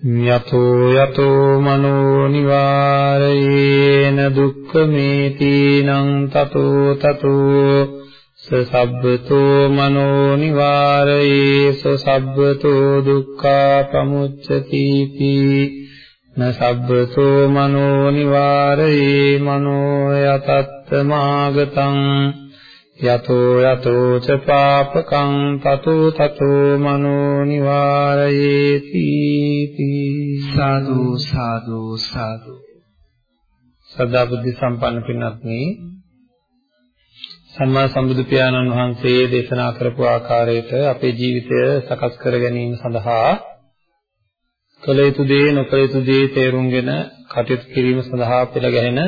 යතෝ යතෝ මනෝ නිවාරයේන දුක්ඛමේති නං තතෝ තතෝ සසබ්බතෝ මනෝ නිවාරයේ සසබ්බතෝ දුක්ඛා පමුච්ඡති න සබ්බතෝ මනෝ නිවාරයේ මනෝ යතත්තමාගතං යතෝ යතෝ ච පාපකං තතෝ තතෝ මනෝ නිවාරයේති. සාදු සාදු සාදු. සදා බුද්ධ සම්පන්න පින්වත්නි සම්මා සම්බුදු පියාණන් වහන්සේ දේශනා කරපු ආකාරයට අපේ ජීවිතය සකස් කර ගැනීම සඳහා කළ යුතු දේ නොකළ යුතු දේ තේරුම්ගෙන කටයුතු කිරීම සඳහා පෙළ ගැහෙන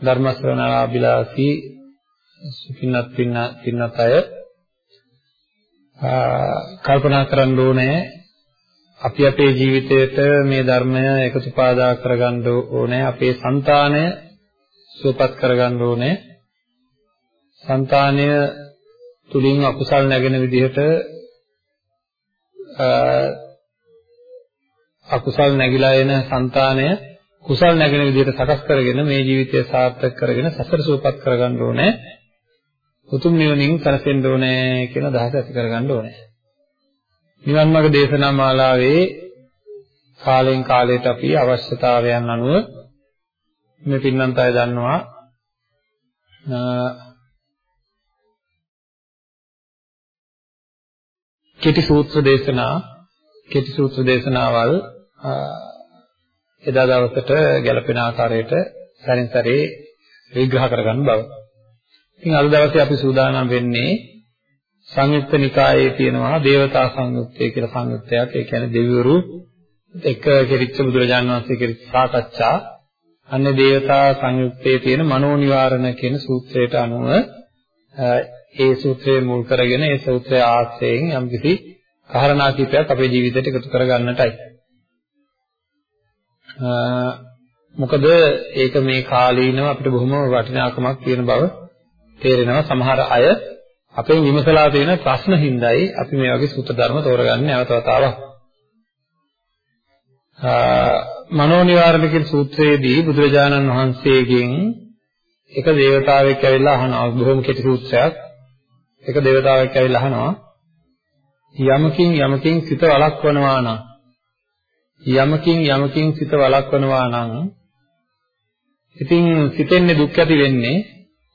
ධර්ම ශ්‍රවණාබිලාසී පින්නත් පින්න පින්නත් අය කල්පනා කරන්න ඕනේ අපි අපේ ජීවිතයට මේ ධර්මය එකතු පාදා කරගන්න ඕනේ අපේ సంతානය සුවපත් කරගන්න ඕනේ. సంతානය තුලින් අකුසල් නැගෙන විදිහට අකුසල් නැగిලා එන సంతානය කුසල් නැගෙන විදිහට සකස් කරගෙන මේ ජීවිතය සාර්ථක කරගෙන සසර සුවපත් කරගන්න ඕනේ. උතුම් නිවනින් සැනසෙන්න ඕනේ කියන අදහස ඇති කරගන්න ඕනේ. නිවන් මාර්ග දේශනා මාලාවේ කාලෙන් කාලයට අපි අවශ්‍යතාවයන් අනුව මේ පින්නන්ත අය දන්නවා කෙටි සූත්‍ර දේශනා කෙටි සූත්‍ර දේශනාවල් එදා දවසට ගැලපෙන ආකාරයට සැරින් සැරේ විග්‍රහ කරගන්න බව. ඉතින් අද දවසේ අපි සූදානම් වෙන්නේ සංයුක්ත නිකායේ තියෙනවා දේවතා සංයුක්තය කියලා සංයුක්තයක්. ඒ කියන්නේ දෙවිවරු එක කෙරිච්ච බුදුරජාණන් වහන්සේ කෙරිච්ච සාකච්ඡා. අන්නේ දේවතා සංයුක්තයේ තියෙන මනෝනිවාරණ කියන සූත්‍රයට අනුව ඒ සූත්‍රය මුල් කරගෙන ඒ සූත්‍රය ආශ්‍රයෙන් යම්කිසි කාරණා කිහිපයක් අපේ ජීවිතයට එකතු කරගන්නටයි. මොකද ඒක මේ කාලීනව අපිට බොහොම වටිනාකමක් තියෙන බව තේරෙනවා සමහර අය අපෙන් විමසලා තියෙන ප්‍රශ්න හින්දායි අපි මේ වගේ සූත්‍ර ධර්ම තෝරගන්නේ නැවත වතාවක්. මනෝ නිවාරණ කියන සූත්‍රයේදී බුදුරජාණන් වහන්සේගෙන් එක දේවතාවෙක් ඇවිල්ලා අහනවා බොහොම කෙටි සූත්‍රයක්. එක දේවතාවෙක් ඇවිල්ලා අහනවා යමකින් යමකින් සිත වළක්වනවා නම් යමකින් යමකින් සිත වළක්වනවා නම් ඉතින් සිතෙන්නේ දුක් ඇති වෙන්නේ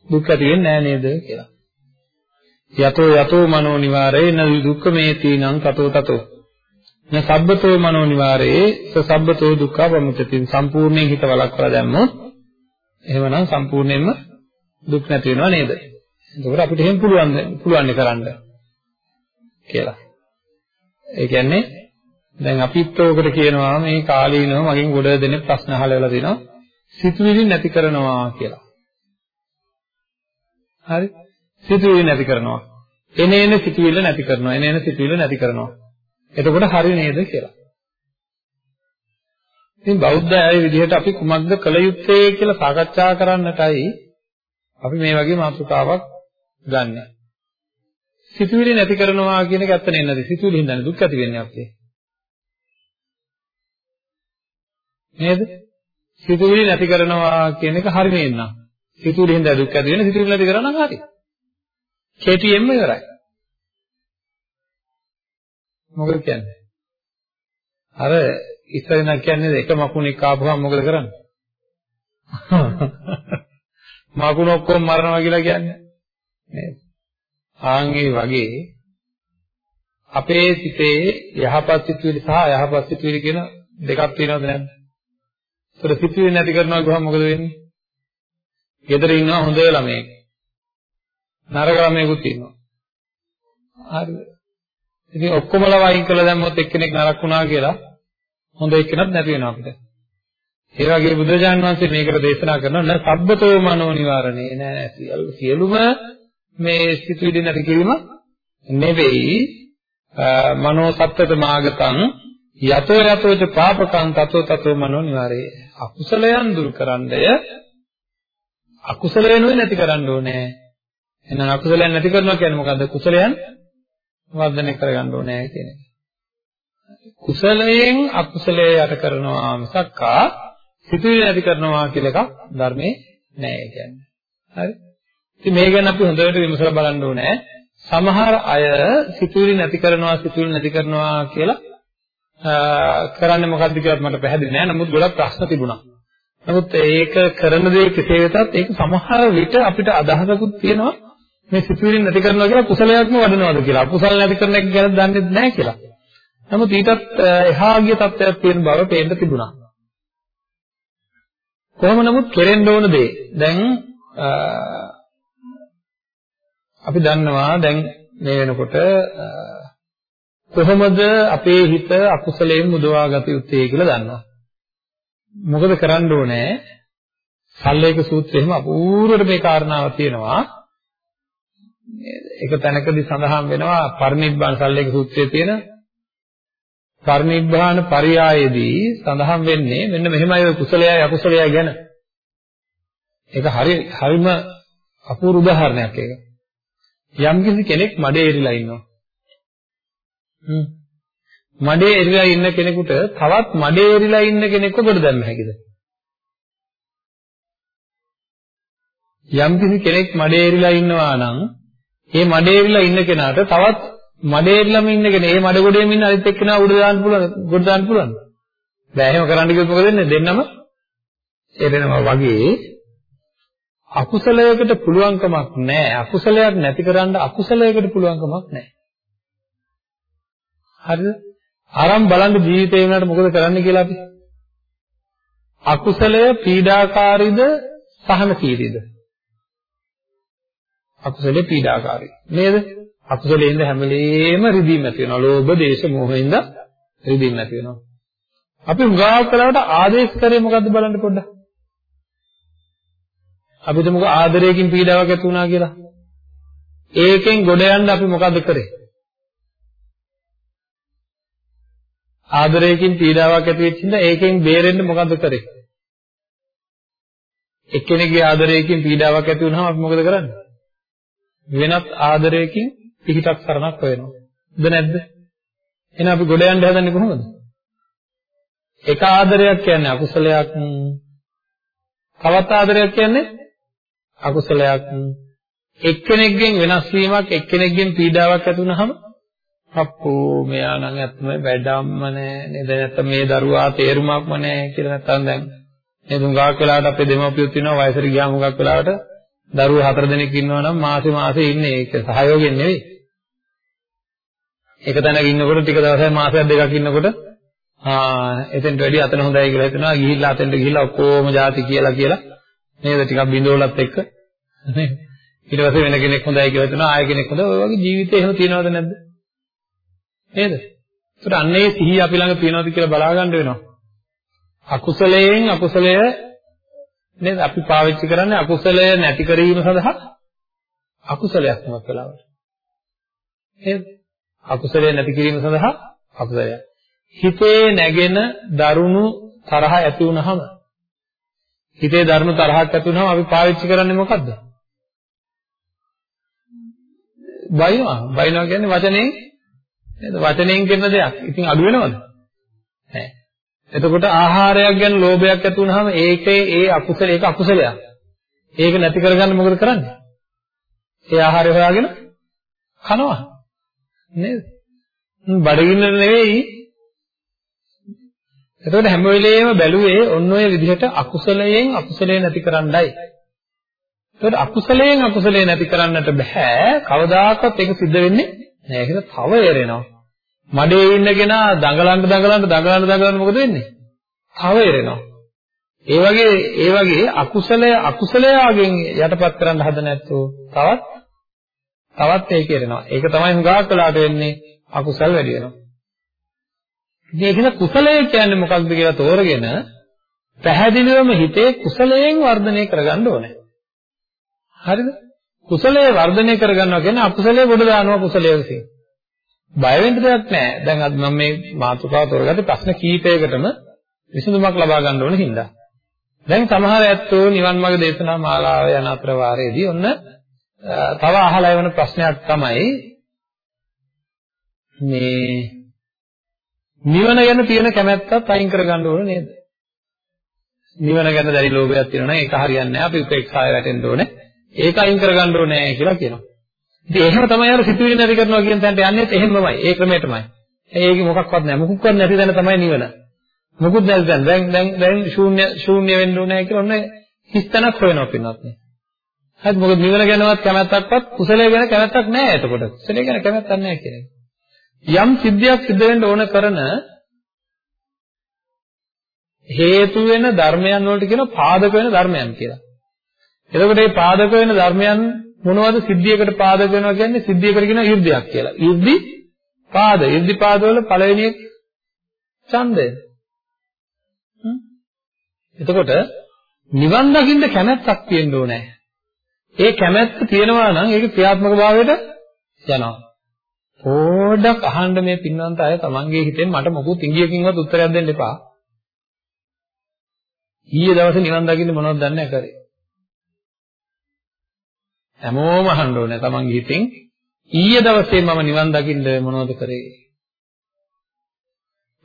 දුක් ඇති වෙන්නේ නැහැ නේද කියලා. යතෝ යතෝ මනෝ නිවාරේ න දුක්ඛ මේතිනං තතෝ තතෝ. න සබ්බතෝ මනෝ නිවාරේ ස සබ්බතෝ දුක්ඛ ප්‍රමුචති. සම්පූර්ණයෙන් හිත වළක්වලා දැම්මොත් එහෙමනම් සම්පූර්ණයෙන්ම දුක් නැති වෙනව නේද? එතකොට අපිට එහෙම පුළුවන් පුළුවන් කරන්න කියලා. ඒ කියන්නේ දැන් අපිත් ඔකට කියනවා මේ කාලීනව මගෙන් ගොඩ දෙනෙක් ප්‍රශ්න අහලා වෙලා තිනවා සිතුවිලි නැති කරනවා කියලා. හරි සිතුවිලි නැති කරනවා එන එන සිතුවිල්ල නැති කරනවා එන එන සිතුවිල්ල නැති කරනවා එතකොට හරි නේද කියලා ඉතින් බෞද්ධ අය විදිහට අපි කුමක්ද කළ යුත්තේ කියලා සාකච්ඡා කරන්නටයි අපි මේ වගේ මාතෘකාවක් ගන්න. සිතුවිලි නැති කරනවා කියන එක ඇත්ත නෙන්නද? සිතුවිලි හින්දානේ දුක් ඇති වෙන්නේ අපේ. නේද? සිතුවිලි නැති කරනවා කියන එක හරි නේන්නම්. සිතුවිලි හින්දා දුක් ඇති වෙන සිතුවිලි නැති කරා නම් හරි. කෙටියෙන්ම ඉවරයි. මොකද කියන්නේ? අර ඉස්සරින් කියන්නේ එක මකුණෙක් ආපුවම මොකද කරන්නේ? මකුණ ඔක්කොම මරනවා කියලා කියන්නේ නේද? ආන්ගේ වගේ අපේ සිතේ යහපත් සිතුවිලි සහ යහපත් සිතුවිලි කියන දෙකක් තියෙනවද නැද්ද? ඒතර සිතුවිලි නැති කරනවා ගහම මොකද වෙන්නේ? ගෙදර ඉන්නවා හොඳ ළමයෙක්. නරක ළමයෙකුත් ඉන්නවා. හරිද? ඉතින් ඔක්කොමලා වයින් කළා දැම්මොත් එක්කෙනෙක් නරක වුණා කියලා හොඳ එක්කෙනෙක් නැති වෙනවා අපිට. ඒ වගේ බුදුරජාණන් වහන්සේ මේකට දේශනා කරනවා න සබ්බතෝ මනෝ නිවාරණේ නෑ සියලුම මේ සිතුවිලි නැති කිරීම නෙවෙයි මනෝ සත්තත මාගතං යතෝ යතෝච පාපකං තතෝ තතෝ මනෝ නිවාරේ අකුසලයන් දුරු කරන්නය අකුසලයන් නැති කරන්න ඕනේ එහෙනම් අකුසලයන් නැති කරනවා කියන්නේ මොකද්ද කුසලයන් වර්ධනය කරගන්න ඕනේ කියන එක කුසලයෙන් අකුසලයේ යට කරනවා මිසක්කා සිතුවිලි නැති කරනවා කියලා එකක් ධර්මයේ නෑ කියන්නේ. හරි? ඉතින් මේ ගැන අපි හොඳට විමසලා බලන්න ඕනේ. සමහර අය සිතුවිලි නැති කරනවා සිතුවිලි නැති කරනවා කියලා කරන්නේ මොකද්ද කියලාත් මට පැහැදිලි නෑ. නමුත් ගොඩක් ප්‍රශ්න තිබුණා. නමුත් ඒක කරන දේ කෙසේ වෙතත් ඒක සමහර විට අපිට අදහසකුත් තියෙනවා මේ සිතුවිලි නැති කරනවා කියලා කුසලයක්ම වඩනවාද කියලා. කුසල නැති කරන එක ගැන දන්නේ නැහැ කියලා. නමුත් ඊටත් එහා ගිය තත්ත්වයක් තියෙන බව පේන්න තිබුණා. කොහොම නමුත් කෙරෙන්න ඕන දේ. දැන් අපි දන්නවා දැන් මේ වෙනකොට කොහොමද අපේ හිත අකුසලයෙන් මුදවා ගත යුත්තේ කියලා දන්නවා. මොකද කරන්න ඕනේ? සල්ලේක සූත්‍රයේම අපූර්වට මේ කාරණාව තියෙනවා. එක තැනකදී සඳහන් වෙනවා පරිනිබ්බාන සල්ලේක සූත්‍රයේ තියෙන පරිනිබ්බාන පරියායේදී සඳහන් වෙන්නේ මෙන්න මෙහෙමයි ඔය කුසලයයි අකුසලයයි ගැන. ඒක හරි හරිම අපූර්ව උදාහරණයක් ඒක. යම්කිසි කෙනෙක් මඩේ එරිලා ඉන්නවා. හ්ම්. මඩේ එරිලා ඉන්න කෙනෙකුට තවත් මඩේ එරිලා ඉන්න කෙනෙක්ව කොට දැම්ම හැකිද? යම්කිසි කෙනෙක් මඩේ එරිලා ඉන්නවා නම් ඒ මඩේ එරිලා ඉන්න කෙනාට තවත් මඩේරිලම ඉන්නගෙන ඒ මඩ ගොඩේම ඉන්න අනිත් එක්කෙනා උඩ දාන්න පුළුවන් ගොඩ දාන්න පුළුවන් බෑ එහෙම කරන්න කිව්වොත් මොකද වෙන්නේ? දෙන්නම එරෙනවා වගේ අකුසලයකට පුළුවන්කමක් නැහැ අකුසලයක් නැති කරන්න අකුසලයකට පුළුවන්කමක් නැහැ හරිද? ආරම් බලන්න ජීවිතේ වුණාට මොකද කරන්න කියලා අපි අකුසලය පීඩාකාරීද සහනශීලීද අකුසලේ පීඩාකාරී නේද අකුසලෙන්ද හැම වෙලේම රිදීම ඇති වෙනවා. ලෝභ, දේශ, මොහෙන්ද රිදීම ඇති වෙනවා. අපි උගාවක් කළාට ආදේශ කරේ මොකද්ද බලන්න පොඩ්ඩක්. අපිට මොකද ආදරයකින් පීඩාවක් ඇති වුණා කියලා. ඒකෙන් ගොඩ යන්න අපි මොකද්ද කරේ? ආදරයකින් පීඩාවක් ඇති වෙච්ච ඉඳ ඒකෙන් බේරෙන්න මොකද්ද කරේ? එක්කෙනෙක්ගේ ආදරයකින් පීඩාවක් ඇති වුණාම අපි මොකද කරන්නේ? වෙනත් ආදරයකින් පිහිටක් සරණක් හොයනවා. ද නැද්ද? එහෙනම් අපි ගොඩ යන්න හදන්නේ කොහොමද? එක ආදරයක් කියන්නේ අකුසලයක්. තවත් ආදරයක් කියන්නේ අකුසලයක්. එක්කෙනෙක්ගෙන් වෙනස් වීමක් එක්කෙනෙක්ගෙන් පීඩාවක් ඇති වුනහම අප්පෝ මෙයා නම් ඇත්තම වැඩම්ම නෑ. නේද? නැත්නම් මේ දරුවා තේරුමක්ම නෑ කියලා නැත්නම් දැන් මේ දුඟාක් වෙලාවට අපේ දෙමව්පියොත් ඉන්නවා වයසට ගියාම හුඟක් වෙලාවට දරුවෝ හතර දෙනෙක් ඉන්නවා නම් මාසේ මාසේ ඉන්නේ. ඒක සහයෝගයෙන් නෙවෙයි. එක තැනක ඉන්නකොට ටික දවසක් මාසයක් දෙකක් ඉන්නකොට ආ එතෙන්ට වැඩි අතන හොඳයි කියලා හිතනවා. ගිහිල්ලා අතෙන්ට ගිහිල්ලා ඔක්කොම જાති කියලා කියලා. නේද? ටිකක් බිඳවලත් එක්ක. නේද ඊට පස්සේ වෙන කෙනෙක් හොඳයි කියලා හිතනවා. ආයෙ කෙනෙක් හොඳ ඔය වගේ ජීවිතේ එහෙම තියනවද නැද්ද? නේද ඒකට අන්නේ සිහිය අපි ළඟ තියනවද කියලා බලා ගන්න වෙනවා අකුසලයෙන් අකුසලය නේද අපි පාවිච්චි කරන්නේ අකුසලය නැති කිරීම සඳහා අකුසලයක් නමක් කළාවට නේද අකුසලය නැති කිරීම සඳහා අකුසලය. හිතේ නැගෙන දරුණු තරහ ඇති වුනහම හිතේ දරුණු තරහක් ඇති වුනහම අපි පාවිච්චි කරන්නේ මොකද්ද? බයිනවා. බයිනවා කියන්නේ වචනෙන් නේද? වචනෙන් කියන දෙයක්. ඉතින් අඩු වෙනවද? නැහැ. එතකොට ආහාරයක් ගැන ලෝභයක් ඇති වුනහම ඒකේ ඒ අකුසල ඒක අකුසලයක්. ඒක නැති කරගන්න මොකද කරන්නේ? ඒ ආහාරය හොයාගෙන කනවා. නේද? බඩගින්න නෙවෙයි එතකොට හැම වෙලෙම බැලුවේ ඔන්න ඔය විදිහට අකුසලයෙන් අකුසලේ නැති කරන්නයි. එතකොට අකුසලයෙන් අකුසලේ නැති කරන්නට බෑ. කවදාකවත් ඒක සිද්ධ වෙන්නේ නෑ. ඒක තව එරෙනවා. මඩේ ඉන්නගෙන දඟලන්න දඟලන්න දඟලන්න දඟලන්න මොකද වෙන්නේ? තව එරෙනවා. ඒ වගේ ඒ වගේ අකුසලය අකුසලයාගෙන් යටපත් කරන්න හදන නැත්තෝ තවත් තවත් ඒක එරෙනවා. ඒක තමයි හුඟක් වෙලාට වෙන්නේ අකුසල් වැඩි වෙනවා. ඉතින් ඒක කුසලය කියන්නේ මොකක්ද කියලා තෝරගෙන පැහැදිලිවම හිතේ කුසලයෙන් වර්ධනය කරගන්න ඕනේ. හරිද? කුසලයේ වර්ධනය කරගන්නවා කියන්නේ අකුසලයේ ගොඩ දානවා කුසලයේ විසින්. බය වෙන්න දෙයක් නැහැ. දැන් අද මම මේ මාතෘකාව තෝරගත්තේ ප්‍රශ්න කීපයකටම විසඳුමක් ලබා ගන්න ඕන හින්දා. දැන් සමහර ඇත්තෝ නිවන් මාර්ග දේශනා මාලාව යන අතර වාරයේදී ඔන්න තව අහලා එවන ප්‍රශ්නයක් තමයි මේ නිවන ගැන තියෙන කැමැත්තත් අයින් කරගන්න ඕන නේද? නිවන ගැන දැඩි ලෝභයක් තියෙනවා නම් ඒක හරියන්නේ නැහැ. අපි උපේක්ෂාය වැටෙන්න ඕනේ. ඒක අයින් කරගන්න ඕනේ කියලා කියනවා. ඉතින් එහෙම තමයි අර සිතුවිලි නැති කරනවා කියන තැනට යන්නේත් එහෙමමයි. ඒ ක්‍රමයටමයි. ඒකේ මොකක්වත් නැහැ. මොකුක්වත් නැති තැන තමයි නිවන. මොකුත් නැති තැන. දැන් දැන් දැන් ශූන්‍ය ශූන්‍ය වෙන්න ඕනේ කියලා ඔන්න හිස්තනක් හොයනවා පින්නත් නේ. හරිද? මොකද නිවන ගැනවත් කැමැත්තක්වත් කුසලයේ ගැන කැමැත්තක් නැහැ එතකොට. කුසලයේ ගැන කැමැත්තක් නැහැ කියන එක. යම් සිද්ධියක් සිද්ධ වෙන්න ඕන කරන හේතු වෙන ධර්මයන් වලට කියන පාදක වෙන ධර්මයන් කියලා. එතකොට මේ පාදක වෙන ධර්මයන් මොනවද සිද්ධියකට පාදක වෙනවා කියන්නේ සිද්ධියකට කියන යුද්ධයක් කියලා. යුද්ධි පාද. යුද්ධි පාද වල පළවෙනි එක ඡන්දය. එතකොට නිවන් දකින්න කැමැත්තක් තියෙන්න ඕනේ. ඒ කැමැත්ත තියෙනවා නම් ඒක ක්‍රියාත්මක භාවයට යනවා. පොඩ්ඩක් අහන්න මේ පින්වන්ත අය තමන්ගේ හිතෙන් මට මොකුත් ඉංග්‍රීසියෙන්වත් උත්තරයක් දෙන්න එපා. ඊයේ දවසේ නිවන් දකින්න මොනවද දන්නේ නැහැ කරේ. හැමෝම අහන්න ඕනේ තමන්ගේ හිතෙන් ඊයේ දවසේ මම නිවන් දකින්න මොනවද කරේ?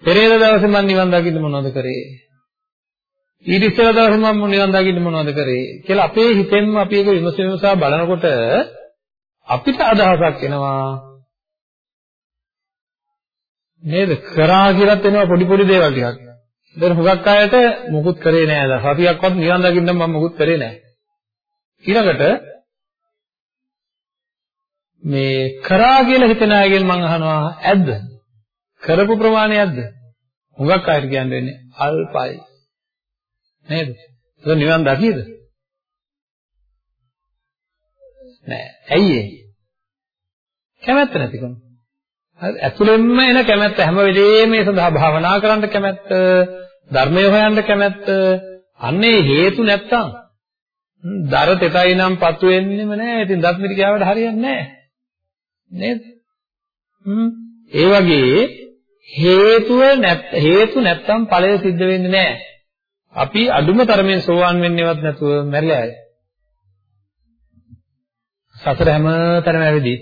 පෙරේද දවසේ මම නිවන් දකින්න මොනවද කරේ? ඊට ඉස්සෙල්ලා දවසේ මම නිවන් දකින්න මොනවද කරේ කියලා අපේ හිතෙන්ම අපි ඒක විමසීමසා බලනකොට අපිට අදහසක් එනවා නේද කරා කියලාත් එනවා පොඩි පොඩි දේවල් ටිකක්. දැන් හුඟක් අයට මුකුත් කරේ නෑ. දැන් සතියක්වත් නිවන් දකින්න මම මුකුත් කරේ නෑ. ඊළඟට මේ කරා කියලා හිතන අයගෙන් මම අහනවා ඇද්ද? කරපු ප්‍රමාණය ඇද්ද? හුඟක් අයට කියන්නේ අල්පයි. නේද? ඒක නිවන් දකියද? නෑ. ඇයි ඒ? කැමැත්ත නැතිකම. හරි ඇතුළෙන්ම එන කැමැත්ත හැම වෙලේම මේ සඳහා භාවනා කරන්න කැමැත්ත, ධර්මය හොයන්න කැමැත්ත, අන්නේ හේතු නැත්තම් දර තෙතයි නම් පතු වෙන්නෙම නෑ. ඉතින් දත් මිටි ගාවට හරියන්නේ නෑ. නේද? හ්ම් ඒ වගේ හේතුව නැත් හේතු නැත්තම් ඵලය සිද්ධ වෙන්නේ නෑ. අපි අඩුම තරමෙන් සෝවාන් වෙන්නේවත් නැතුව මැරිලා යයි. සතර හැම තැනම ඇවිදී.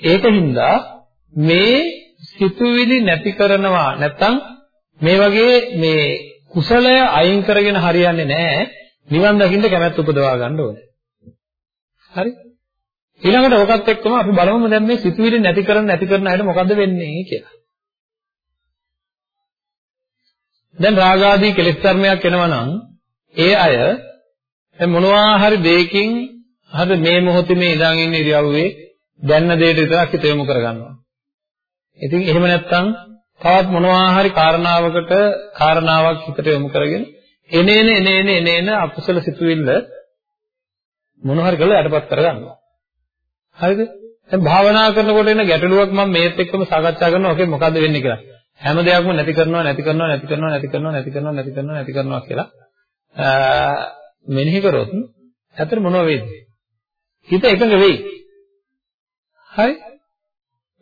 ඒකින්ද මේ සිතුවිලි නැති කරනවා නැත්තම් මේ වගේ මේ කුසලය අයින් කරගෙන හරියන්නේ නැහැ. නිවන් දකින්න කැමැත්ත උපදවා ගන්න ඕනේ. හරි? ඊළඟට ඔකත් එක්කම අපි බලමු දැන් මේ සිතුවිලි නැති කරන නැති කරන අයට මොකද්ද වෙන්නේ කියලා. දැන් රාගාදී කෙලෙස් ධර්මයක් එනවා නම් ඒ අය දැන් මොනවා හරි දෙයකින් හරි මේ මොහොතේ මේ ඉඳන් ඉන්න ඉරියව්වේ දැන්න දෙයට විතරක් හිත යොමු කරගන්නවා. ඉතින් එහෙම නැත්නම් තවත් මොනවා හරි කාරණාවකට කාරණාවක් හිතට යොමු කරගෙන එනේන එනේන එනේන අකුසල සිතුවිල්ල මොන හරි කරලා යටපත් කරගන්නවා. හරිද? දැන් භාවනා කරනකොට එන ගැටලුවක් මම මේත් එක්කම සාකච්ඡා කරනවා. ඔකේ මොකද්ද වෙන්නේ කියලා. හැම දෙයක්ම නැති කරනවා නැති කරනවා නැති කරනවා නැති කරනවා නැති කරනවා නැති කරනවා නැති කරනවා කියලා මෙනෙහි කරොත් ඇත්තට මොනව වෙයිද? හිත එකඟ වෙයි. හරි?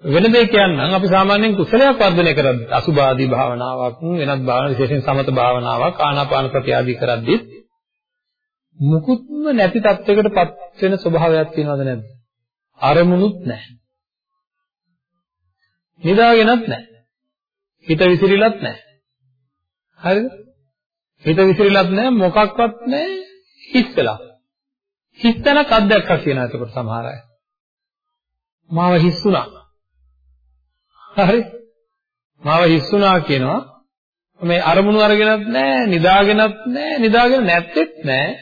වෙන දෙයක් කියන්නම් අපි සාමාන්‍යයෙන් කුසලයක් වර්ධනය කරද්දී අසුභාදී භාවනාවක් වෙනත් භාවනා විශේෂයෙන් සමත භාවනාවක් ආනාපාන සති ආදී කරද්දී මුකුත්ම නැති තත්යකටපත් වෙන ස්වභාවයක් තියෙනවද නැද්ද? අරමුණුත් නැහැ. නිදාගෙනත් නැහැ. හිත විසිරිලත් නැහැ. හරිද? හිත විසිරිලත් නැහැ මොකක්වත් නැහැ හිස් වෙලා. හිස් තැනක් අත්දැක්කා කියනවා එතකොට සමහර අය. මාව හිස් වුණා. හරි? මාව හිස් වුණා කියනවා මේ අරමුණු අරගෙනත් නැහැ, නිදාගෙනත් නැහැ, නිදාගෙන නැත්තේත් නැහැ.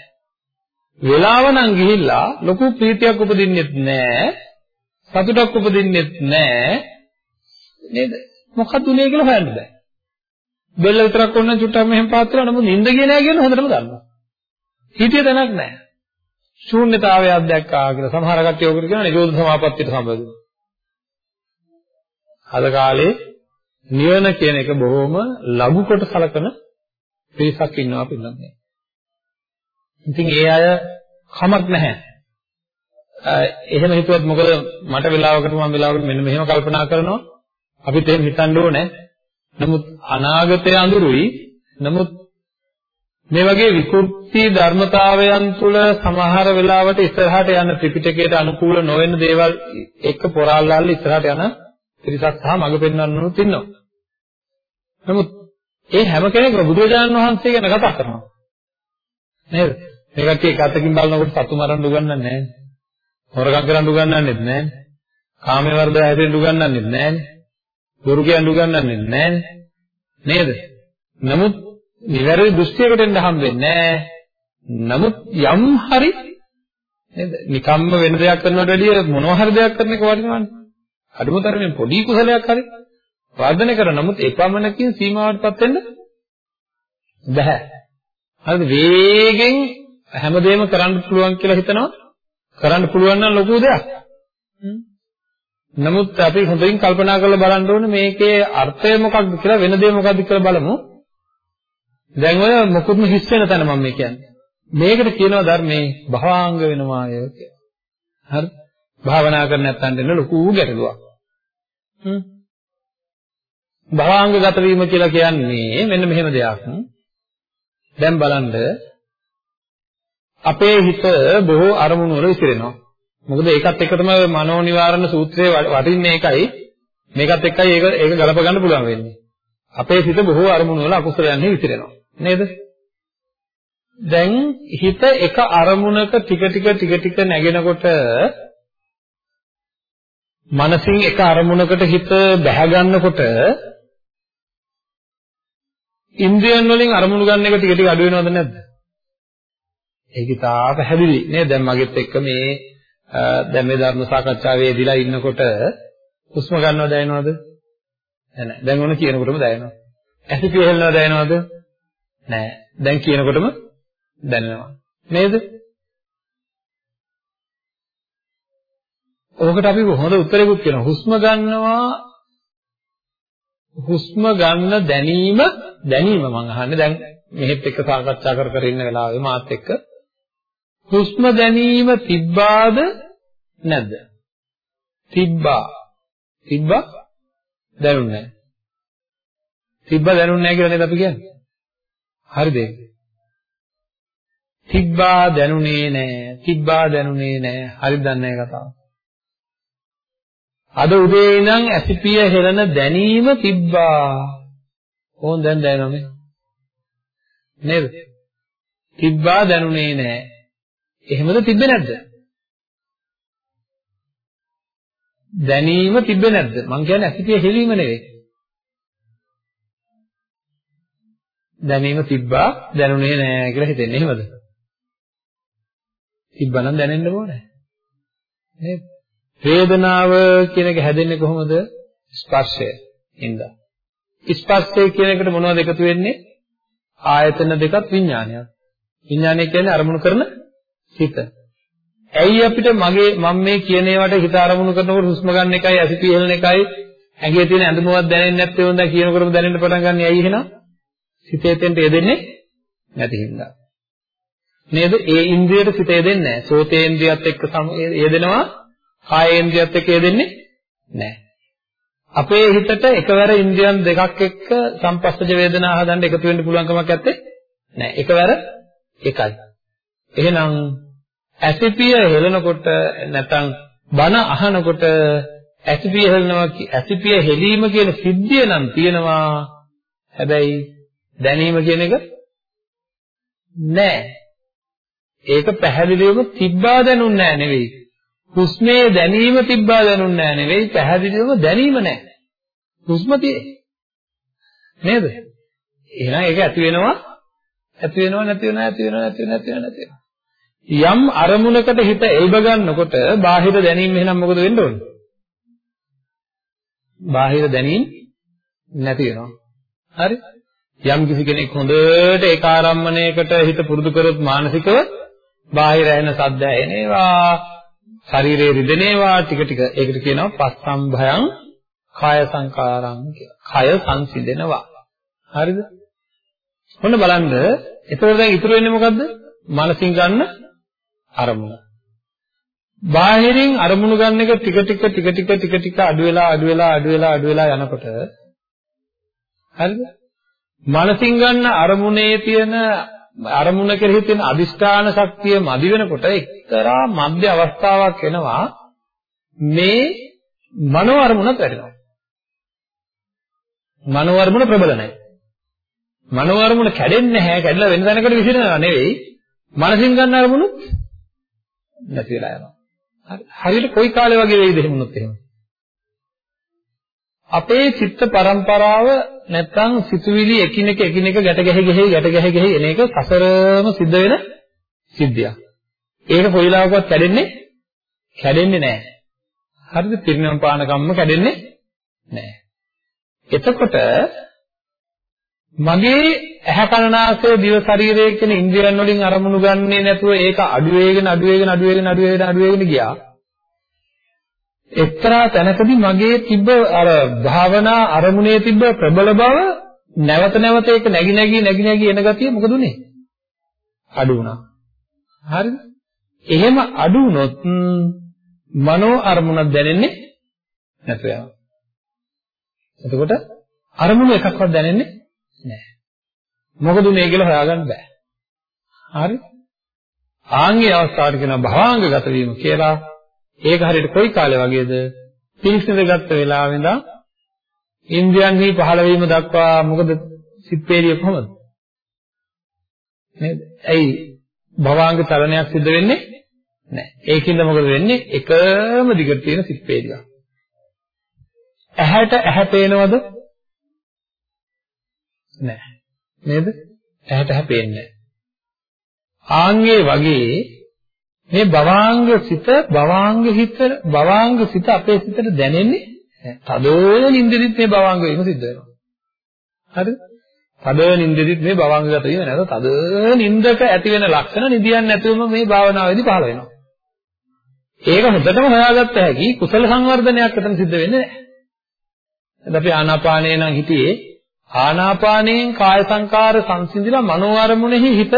වෙලාව නම් ගිහිල්ලා ලොකු ප්‍රීතියක් උපදින්නෙත් නැහැ. සතුටක් උපදින්නෙත් නැහැ. නේද? මොකක්ද උනේ කියලා හොයන්න බෑ. බෙල්ල විතරක් ඔන්න චුට්ටක් මෙහෙම පාත් කරලා නමුත් නිින්ද ගියේ නැහැ කියන හොඳටම දන්නවා. හිතිය දැනක් නැහැ. ශූන්‍යතාවයක් දැක්කා කියලා සමහර කට්ටිය ඔකට කියනවා නිරෝධ සමාපත්තියට සම්බන්ධව. අද කාලේ නිවන කියන එක බොහොම ලඝු කොට සලකන පිරිසක් ඉන්නවා පිළිගන්නේ. ඉතින් ඒ අය කමක් නැහැ. එහෙම හිතුවත් මොකද මට වෙලාවකට මම වෙලාවකට මෙන්න මෙහෙම කල්පනා කරනවා. අපිත් එහෙම හිතන්න ඕනේ. නමුත් අනාගතය අඳුරුයි. නමුත් මේ වගේ විකෘති ධර්මතාවයන් තුළ සමහර වෙලාවට ඉස්සරහට යන ත්‍රිපිටකයට අනුකූල නොවන දේවල් එක්ක පොරාල්ලාල්ල ඉස්සරහට යන පිරිසක් සහ මඟ පෙන්වන්නනුත් ඉන්නවා. නමුත් ඒ හැම කෙනෙක්ම බුදුරජාණන් වහන්සේ ගැන කතා කරනවා. නේද? මේ කට්ටිය එක අතකින් බලනකොට සතු මරන්න උගන්වන්නේ නැහැ. හොරකම් කරන්න උගන්වන්නේත් නැහැ. කාමයේ වර්ධය හැදෙන්න උගන්වන්නේත් නැහැ. බොරු කියන්න උගන්වන්නේ නැහැ. නේද? නමුත් නිවැරදි දෘෂ්ටියකට එන්න හම්බෙන්නේ නැහැ. නමුත් යම් හරි නේද? නිකම්ම වෙන දෙයක් කරනවට වැඩිය මොනවා හරි දෙයක් කරන එක වටිනවනේ. අඩුම තරමේ පොඩි කුසලයක් හරි වර්ධනය කරන නමුත් එපමණකින් සීමාවටපත් වෙන්න බෑ. හරිද? වේගෙන් හැමදේම කරන්න පුළුවන් කියලා හිතනවා. කරන්න පුළුවන් නම් ලොකු දෙයක්. නමුත් අපි හොඳින් කල්පනා කරලා බලන්න ඕනේ මේකේ අර්ථය මොකක්ද කියලා වෙන දේ මොකක්ද කියලා බලමු. දැන් ඔය මොකුත්ම හිස් වෙන තැන මම මේ කියන්නේ. මේකට කියනවා ධර්මයේ භවාංග වෙනවාය කියලා. හරි? භාවනා කරන්න නැත්නම් දෙන්න ලොකු ගැටලුවක්. හ්ම්. භවාංගගත වීම කියලා කියන්නේ මෙන්න මෙහෙම දෙයක්. දැන් බලන්න අපේ හිත බොහෝ අරමුණු වල විසිරෙනවා. මොකද ඒකත් එක තමයි මනෝ නිවාරණ සූත්‍රයේ වටින්නේ ඒකයි. මේකත් එක්කයි ඒක ඒක ගලප ගන්න පුළුවන් වෙන්නේ. අපේ හිත බොහෝ අරමුණු වල අකුසලයන් විසිරෙනවා. නේද? දැන් හිත එක අරමුණක ටික ටික ටික ටික නැගෙනකොට මනසින් එක අරමුණකට හිත බැහැ ගන්නකොට ඉන්ද්‍රියන් වලින් අරමුණු ගන්න එක ටික ටික අඩු වෙනවද නැද්ද? ඒක තා පැහැදිලි නේද? දැන් මගෙත් එක්ක මේ දැන් මේ ධර්ම සාකච්ඡාවේදීලා ඉන්නකොට හුස්ම ගන්නව දැනෙනවද? නෑ. දැන් ඕන කියනකොටම දැනෙනවා. ඇසි පියහෙලනව දැනෙනවද? නෑ. දැන් කියනකොටම දැනෙනවා. නේද? ඕකට අපි හොඳ උත්තරයක්ත් කියනවා. හුස්ම ගන්නවා හුස්ම ගන්න දැනීම දැනීම මම අහන්නේ දැන් මෙහෙත් එක්ක සාකච්ඡා කර කර ඉන්න වෙලාවේ මාත් එක්ක හුස්ම දැනීම තිබ්බාද නැද්ද? තිබ්බා. තිබ්බා දැනුන්නේ නැහැ. තිබ්බා දැනුන්නේ නැහැ කියලා නේද අපි කියන්නේ? හරිද? තිබ්බා දැනුනේ නැහැ. තිබ්බා දැනුනේ නැහැ. හරිද දන්නේ කතාව. අද උදේ ඉඳන් ඇසිපිය හෙලන දැනීම තිබ්බා. ඕන් දැන් දැනනවනේ. නේද? තිබ්බා දැනුනේ නැහැ. එහෙමද තිබ්බේ නැද්ද? දැනීම තිබ්බේ නැද්ද? මං කියන්නේ ඇසිපිය හෙලීම නෙවෙයි. දැනීම තිබ්බා දැනුනේ නෑ කියලා හිතෙන්නේ එහෙමද? තිබ්බනම් දැනෙන්න ඕනේ. නේද? වේදනාව කියන එක හැදෙන්නේ කොහොමද? ස්පර්ශය ඉඳලා. ස්පර්ශය කියන එකට මොනවද එකතු වෙන්නේ? ආයතන දෙකත් විඥානයක්. විඥානය කියන්නේ අරමුණු කරන හිත. ඇයි අපිට මගේ මම මේ කියන ඒවාට හිත අරමුණු කරනකොට හුස්ම ගන්න එකයි ඇසිපි හෙලන එකයි ඇඟේ තියෙන ඇඳුමක් දැනෙන්නේ නැත්තේ වුණා කියනකොටම දැනෙන්න පටන් ගන්න ඇයි එහෙනම්? සිතේ තෙන්ට යෙදෙන්නේ නැති හින්දා. නේද? ඒ ඉන්ද්‍රියට සිත යෙදෙන්නේ නැහැ. සෝතේන්ද්‍රියත් එක්ක යෙදෙනවා, කායේන්ද්‍රියත් එක්ක යෙදෙන්නේ නැහැ. අපේ හිතට එකවර ඉන්ද්‍රියන් දෙකක් එක්ක සංපස්සජ වේදනා හදන්න එකතු වෙන්න පුළුවන් කමක් නැත්තේ? නැහැ. එකවර එකයි. එහෙනම් ඇසිපිය හෙලනකොට නැත්නම් බන අහනකොට ඇසිපිය හෙලනවා ඇසිපිය හෙලීම කියන සිද්ධිය නම් තියෙනවා. හැබැයි දැනීම කියන එක නෑ. ඒක පැහැදිලිවම තිබ්බා දැනුන්නේ නෑ නෙවෙයි. හුස්මේ දැනීම තිබ්බා දැනුන්නේ නෑ නෙවෙයි. පැහැදිලිවම දැනීම නෑ. හුස්ම තියෙන්නේ නේද? එහෙනම් ඒක ඇති වෙනවා. ඇති වෙනවා නැති වෙනවා ඇති වෙනවා නැති වෙනවා නැති වෙනවා නැති වෙනවා. යම් අරමුණකට හිත එල්බ ගන්නකොට බාහිර දැනීම එහෙනම් මොකද වෙන්න ඕනේ? බාහිර දැනීම නැති වෙනවා. හරි? යම් කිසි කෙනෙක් හොඳට ඒක ආරම්මණයකට හිත පුරුදු කරොත් මානසිකව බාහිර ඇහෙන සද්ද ඇහෙනේවා ශරීරේ රිදෙනේවා ටික ටික ඒකට කියනවා පස්සම්භයං කාය සංකාරං කියලා. කය සංසිඳෙනවා. හරිද? ඔන්න බලන්න එතකොට දැන් ඉතුරු වෙන්නේ මොකද්ද? මනසින් ගන්න අරමුණ. බාහිරින් අරමුණු ගන්න එක ටික ටික ටික ටික ටික ටික අඩු වෙලා අඩු වෙලා අඩු වෙලා අඩු වෙලා යනකොට හරිද? මනසින් ගන්න අරමුණේ තියෙන අරමුණ කෙරෙහි තියෙන අදිෂ්ඨාන ශක්තිය මදි වෙනකොට එක්තරා මධ්‍ය අවස්ථාවක් එනවා මේ මනෝ අරමුණත් වැඩෙනවා. මනෝ අරමුණ ප්‍රබල නැහැ. මනෝ අරමුණ කැඩෙන්නේ නැහැ කැඩලා වෙන තැනකට විසිරෙනවා නෙවෙයි මනසින් ගන්න අරමුණුත් නැති වෙලා යනවා. හරි හරියට කොයි කාලේ වගේ වෙයිද එහෙමනොත් එහෙම. අපේ චිත්ත පරම්පරාව නැත්තම් සිතුවිලි එකිනෙක එකිනෙක ගැට ගැහි ගැහි ගැට ගැහි ගැහි එන එක සසරම සිද්ධ වෙන සිද්ධියක්. ඒක කොයිලාවකවත් කැඩෙන්නේ කැඩෙන්නේ නැහැ. හරිද? පිරිනම් පාන කම්ම කැඩෙන්නේ නැහැ. එතකොට මගේ ඇහැ කනනාසය දිව ශරීරය කියන ඉන්ද්‍රියන් වලින් අරමුණු ගන්නේ නැතුව ඒක අඩු වේගෙන අඩු වේගෙන අඩු වේගෙන අඩු වේගෙන අඩු වේගෙන ගියා. එක්තරා තැනකදී මගේ තිබ්බ අර භාවනා අරමුණේ තිබ්බ ප්‍රබල බව නැවත නැවත ඒක නැగి නැగి නැగి නැగి එන ගතිය මොකද උනේ? අඩු වුණා. හරිද? එහෙම අඩු වුණොත් මනෝ අරමුණ දැනෙන්නේ නැතු වෙනවා. එතකොට අරමුණ එකක්වත් දැනෙන්නේ නැහැ. මොකද මේ කියලා හොයාගන්න බෑ. හරි? ආන්ගේ අවස්ථාවට කියනවා භවාංගගත වීම කියලා. ඒක හරියට කොයි කාලේ වගේද? පිරිසිදු ගත්ත වෙලාවෙ ඉඳන් ඉන්ද්‍රියන්හි පහළ වීම දක්වා මොකද සිත්පේලිය කොහොමද? නේද? ඇයි භවාංග තරණයක් සිද්ධ වෙන්නේ? නැහැ. ඒකින්ද මොකද වෙන්නේ? එකම දිගට තියෙන සිත්පේලියක්. ඇහැට ඇහැ පේනවද? නැහැ. නේද? ඇහැට හැපෙන්නේ ආන්ගේ වගේ මේ භවාංග සිත භවාංග හිත භවාංග සිත අපේ සිතට දැනෙන්නේ තදෝල නින්දෙදිත් මේ භවාංග වීම සිද්ධ වෙනවා. හරිද? තද නින්දෙදිත් මේ භවාංගගත වීම නැත්නම් තද නින්දක ඇති වෙන ලක්ෂණ නිදියන් නැතුවම මේ භාවනාවේදී පහළ වෙනවා. ඒක හොඳටම හොයාගත්ත හැකි කුසල සංවර්ධනයක් අතන සිද්ධ වෙන්නේ නැහැ. දැන් අපි ආනාපානේ නම් හිතියේ ආනාපානයෙන් කාය සංකාර සංසිඳිලා මනෝ අරමුණෙහි හිත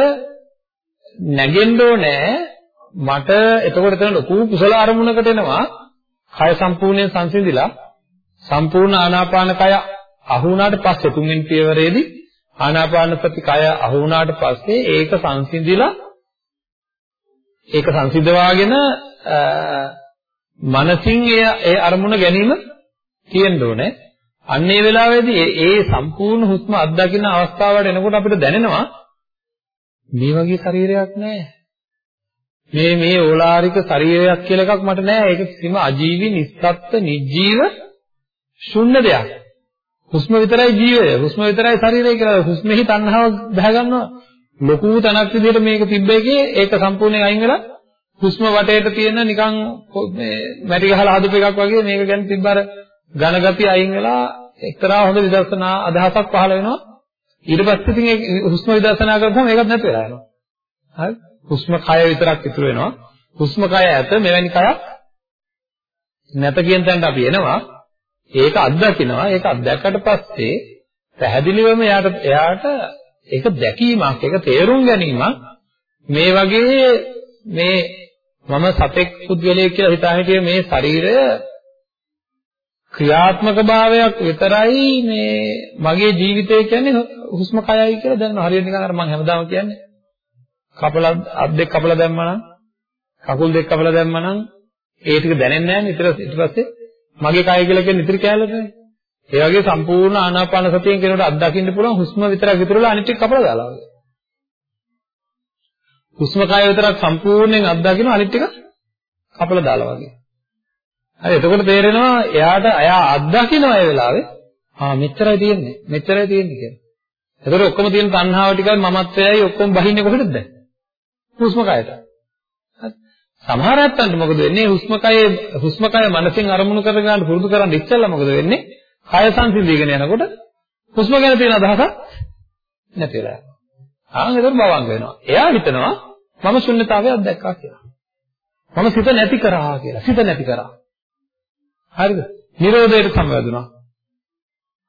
නැගෙන්න ඕනේ. මට එතකොට එතන ලොකු කුසල අරමුණකට එනවා. කය සම්පූර්ණයෙන් සංසිඳිලා සම්පූර්ණ ආනාපාන කය අහු වුණාට පස්සේ තුන්වෙනි පියවරේදී ආනාපාන සති කය අහු වුණාට පස්සේ ඒක සංසිඳිලා ඒක සංසිඳවාගෙන මනසින් ඒ අරමුණ ගැනීම තියෙන්න ඕනේ. අන්න ඒ වෙලාවේදී ඒ සම්පූර්ණ හුස්ම අත්දකින්න අවස්ථාවට එනකොට අපිට දැනෙනවා මේ වගේ ශරීරයක් නැහැ. මේ මේ ඕලාරික ශරීරයක් කියලා එකක් මට නැහැ. ඒක කිසිම අජීවී, නිස්සත්ත්ව, නිජීව ශුන්‍ය දෙයක්. හුස්ම විතරයි ජීවය. හුස්ම විතරයි ශරීරය කියලා. හුස්මෙහි තණ්හාව බහ ගන්නවා. ලොකු තනක් විදිහට මේක තිබ්බ එකේ ඒක සම්පූර්ණයෙන් අයින් වෙලා හුස්ම වටේට තියෙන නිකන් මේ මැටි ගහලා හදපු එකක් වගේ මේක ගැන තිබ්බ අර ඝන ගතිය අයින් වෙලා එක්තරා හොඳ විදර්ශනා අදහසක් පහළ වෙනවා. ඊට පස්සේ ඉතින් ඒ හුස්ම විදර්ශනා කරපුවම ඒකත් නැති වෙලා යනවා. හරි? හුස්ම කය විතරක් ඉතුරු වෙනවා. හුස්ම කය ඇත මෙවැනි කයක් නැත කියන තැනට අපි එනවා. ඒක අත්දකිනවා. ඒක අත්දැක්කට පස්සේ පැහැදිලිවම එයාට එයාට ඒක දැකීමක්, ඒක තේරුම් ගැනීමක් මේ වගේ මේ මම සතෙක් පුද්ගලයෙක් කියලා හිතා හිටියේ මේ ශරීරය ක්‍රියාත්මක භාවයක් විතරයි මේ මගේ ජීවිතය කියන්නේ හුස්ම කයයි කියලා දැනනවා. හරියට නිකන් අර මම හැමදාම කියන්නේ කපලා අත් දෙක කපලා දැම්මනම් කකුල් දෙක කපලා දැම්මනම් ඒ ටික දැනෙන්නේ නැහැ ඊට ඊට පස්සේ මගේ කය කියලා කියන්නේ ඉතිරි කැලලනේ. ඒ වගේ සම්පූර්ණ ආනාපාන සතියෙන් කෙනෙකුට අත්දකින්න පුළුවන් හුස්ම විතරක් විතරලා අනිත් ටික කපලා දාලා වගේ. හුස්ම කය විතරක් සම්පූර්ණයෙන් අත්දකින්න අනිත් ටික කපලා දාලා වගේ. හරි එතකොට තේරෙනවා එයාට එයා අත්දකින්න ඒ වෙලාවේ ආ මෙච්චරයි තියෙන්නේ මෙච්චරයි තියෙන්නේ කියලා. එතකොට ඔක්කොම තියෙන තණ්හාව ටිකයි මමත්වයයි ඔක්කොම බහින්නේ කොහෙටද? හුස්ම කයට. සමහර ඇත්තන්ට මොකද වෙන්නේ? හුස්ම කයේ හුස්ම කය මනසෙන් අරමුණු කර ගන්න පුරුදු කරන් ඉස්සෙල්ලා මොකද වෙන්නේ? කය සංසිඳීගෙන යනකොට හුස්ම ගැන තියෙන අදහසක් නැති වෙලා යනවා. ආන් ඒතර බවංග වෙනවා. එයා හිතනවා මම ශුන්්‍යතාවය අත්දැක්කා කියලා. මම සිත නැති කරා කියලා. සිත නැති කරා. හරිද? නිරෝධයට සම්බන්ධුණා.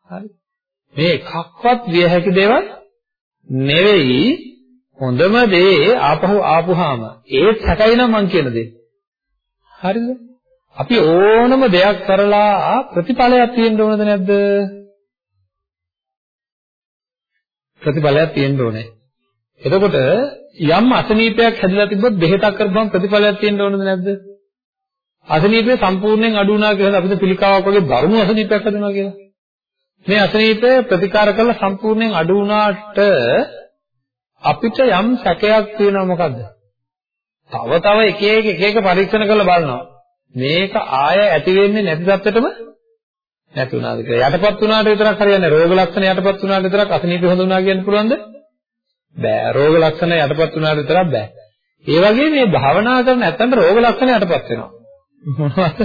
හරි. මේ එකක්වත් විය හැකි දේවල් නෙවෙයි හොඳම දේ ආපහු ආපුහාම ඒත් සැකයි නම් මං කියන දේ. හරිද? අපි ඕනම දෙයක් කරලා ප්‍රතිඵලයක් තියෙන්න ඕනද නැද්ද? ප්‍රතිඵලයක් තියෙන්න ඕනේ. එතකොට යම් අසනීපයක් හැදලා තිබ්බොත් බෙහෙතක් කරපුවම ප්‍රතිඵලයක් තියෙන්න ඕනද නැද්ද? අසනීපය සම්පූර්ණයෙන් අඩු වුණා කියලා අපිට පිළිකාවක් වගේ දරුණු අසනීපයක් හදනවා කියලා. මේ අසනීපය ප්‍රතිකාර කරලා සම්පූර්ණයෙන් අඩු වුණාට අපිට යම් සැකයක් තියෙනවා මොකද්ද? තව තව එක එක එක එක පරීක්ෂණ කරලා බලනවා. මේක ආය ඇති වෙන්නේ නැති තත්ත්වෙටම නැති වුණාද කියලා. යටපත් වුණාට විතරක් හරියන්නේ රෝග ලක්ෂණ යටපත් වුණාට විතරක් අසනීප හොඳ වුණා කියන්න පුළුවන්ද? බෑ. රෝග ලක්ෂණ යටපත් වුණාට විතරක් බෑ. ඒ වගේ මේ භාවනා කරන නැත්තම් රෝග ලක්ෂණ යටපත් වෙනවා. මොනවද?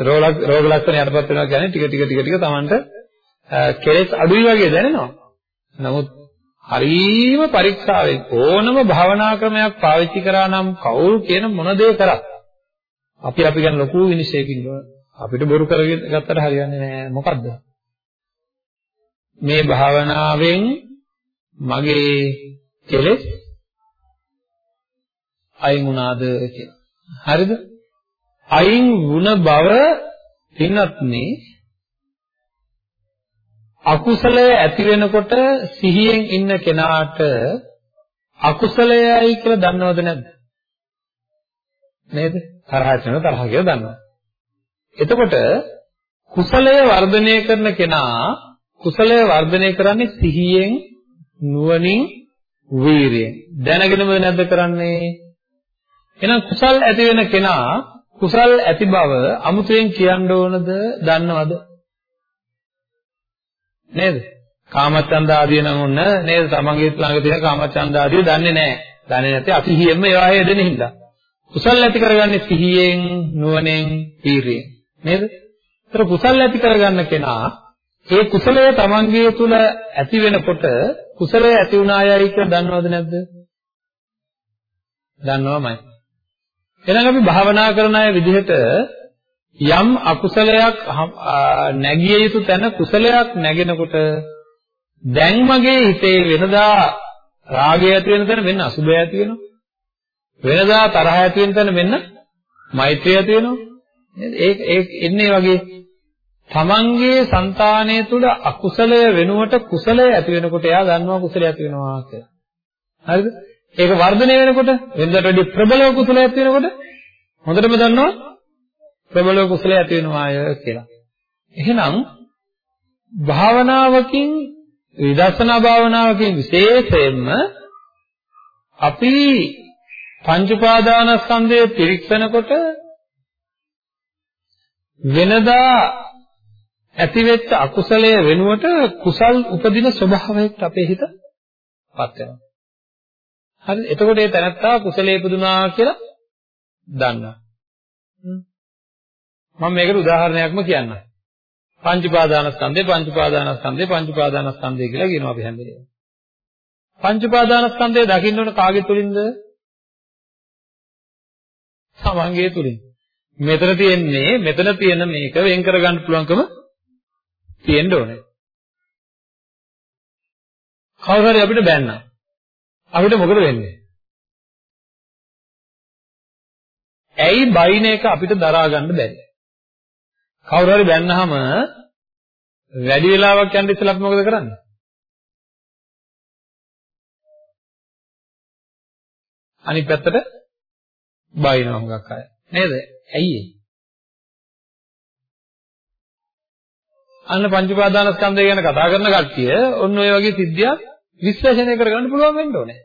රෝග රෝග ලක්ෂණ යටපත් වෙනවා කියන්නේ ටික ටික ටික ටික Tamanට කෙලෙස් අඩුයි වගේ දැනෙනවා. නමුත් හරීම පරීක්ෂාවෙන් ඕනම භාවනා ක්‍රමයක් පාවිච්චි කරා නම් කවුරු කියන මොන දේ කරත් අපි අපි ගැන ලොකු විනිශ්චයකින් අපිට බොරු කරගෙන ගත්තට හරියන්නේ නැහැ මොකද්ද මේ භාවනාවෙන් මගේ කෙලෙස් අයින් වුණාද කියලා හරිද අයින් වුණ බව පින්වත්නි අකුසලය ඇති වෙනකොට සිහියෙන් ඉන්න කෙනාට අකුසලයයි කියලා දන්නවද නැද්ද? නේද? තරහ වෙන තරහ කියලා දන්නවා. එතකොට කුසලය වර්ධනය කරන කෙනා කුසලය වර්ධනය කරන්නේ සිහියෙන් නුවණින් වීරියෙන් දැනගෙනම නැද්ද කරන්නේ එහෙනම් කුසල් ඇති වෙන කෙනා කුසල් ඇති බව අමුතුවෙන් කියන්න ඕනද දන්නවද නේද? කාමච්ඡන්ද ආදී නම් ඔන්න නේද? තමන්ගේ ළඟ තියෙන කාමච්ඡන්ද ආදී දන්නේ නැහැ. දන්නේ නැත්te අසිහියෙන්ම ඒවා හේදෙන හින්දා. කුසල් ඇති කරගන්නේ සිහියෙන්, නුවණෙන්, පීරියෙන්. නේද? ඒතර කුසල් ඇති කරගන්න කෙනා ඒ කුසලය තමන්ගේ තුල ඇති වෙනකොට කුසලය ඇති වුණායයි කියලා දන්නවද නැද්ද? දන්නවමයි. එහෙනම් අපි භාවනා කරන අය විදිහට යම් අකුසලයක් නැගිය යුතු තැන කුසලයක් නැගෙනකොට දැන් මගේ හිතේ වෙනදා රාගය ඇති වෙන තැන මෙන්න අසුභය ඇති වෙනවා. වෙනදා තරහ ඇති වෙන තැන මෙන්න මෛත්‍රිය ඇති වෙනවා. නේද? ඒක ඒක එන්නේ වගේ තමන්ගේ సంతානය තුළ අකුසලය වෙනුවට කුසලය ඇති වෙනකොට එයා දන්නවා කුසලය ඇති වෙනවා කියලා. හරිද? ඒක වර්ධනය වෙනකොට වෙනදට වැඩි ප්‍රබලව කුසලය ඇති වෙනකොට හොඳටම දන්නවා ප්‍රබල කුසල ඇති වෙනවාය කියලා. එහෙනම් භාවනාවකින් විදර්ශනා භාවනාවකින් විශේෂයෙන්ම අපි පංච උපාදානස්කන්ධය පිරික්සනකොට වෙනදා ඇතිවෙච්ච අකුසලය වෙනුවට කුසල් උපදින ස්වභාවයකට අපේ හිතපත් වෙනවා. හරි එතකොට ඒ තැනත්තා කුසලයේ ඉපදුනා කියලා දන්නවා. මම මේකට උදාහරණයක්ම කියන්නම්. පංච උපාදානස්කන්ධේ පංච උපාදානස්කන්ධේ පංච උපාදානස්කන්ධය කියලා කියනවා අපි හැමදේම. පංච උපාදානස්කන්ධය දකින්න ඕන කාගේ තුලින්ද? සමංගයේ තුලින්. මෙතන තියෙන්නේ මෙතන තියෙන මේක වෙන් කරගන්න පුළුවන්කම තියෙන්න ඕනේ. කවුරු හරි අපිට බැන්නා. අපිට මොකද වෙන්නේ? ඇයි බයින එක අපිට දරා ගන්න බැරි? කවුරු හරි බැන්නාම වැඩි වෙලාවක් යන්න ඉස්සෙල්ලා අපි මොකද කරන්නේ? අනිත් පැත්තට බයිනවා හුඟක් අය. නේද? ඇයි ඒ? අන්න පංච උපාදානස්කන්ධය ගැන කතා කරන කට්ටිය ඔන්න ඔය වගේ සිද්ධියක් විශ්ලේෂණය කරගන්න පුළුවන් වෙන්න ඕනේ.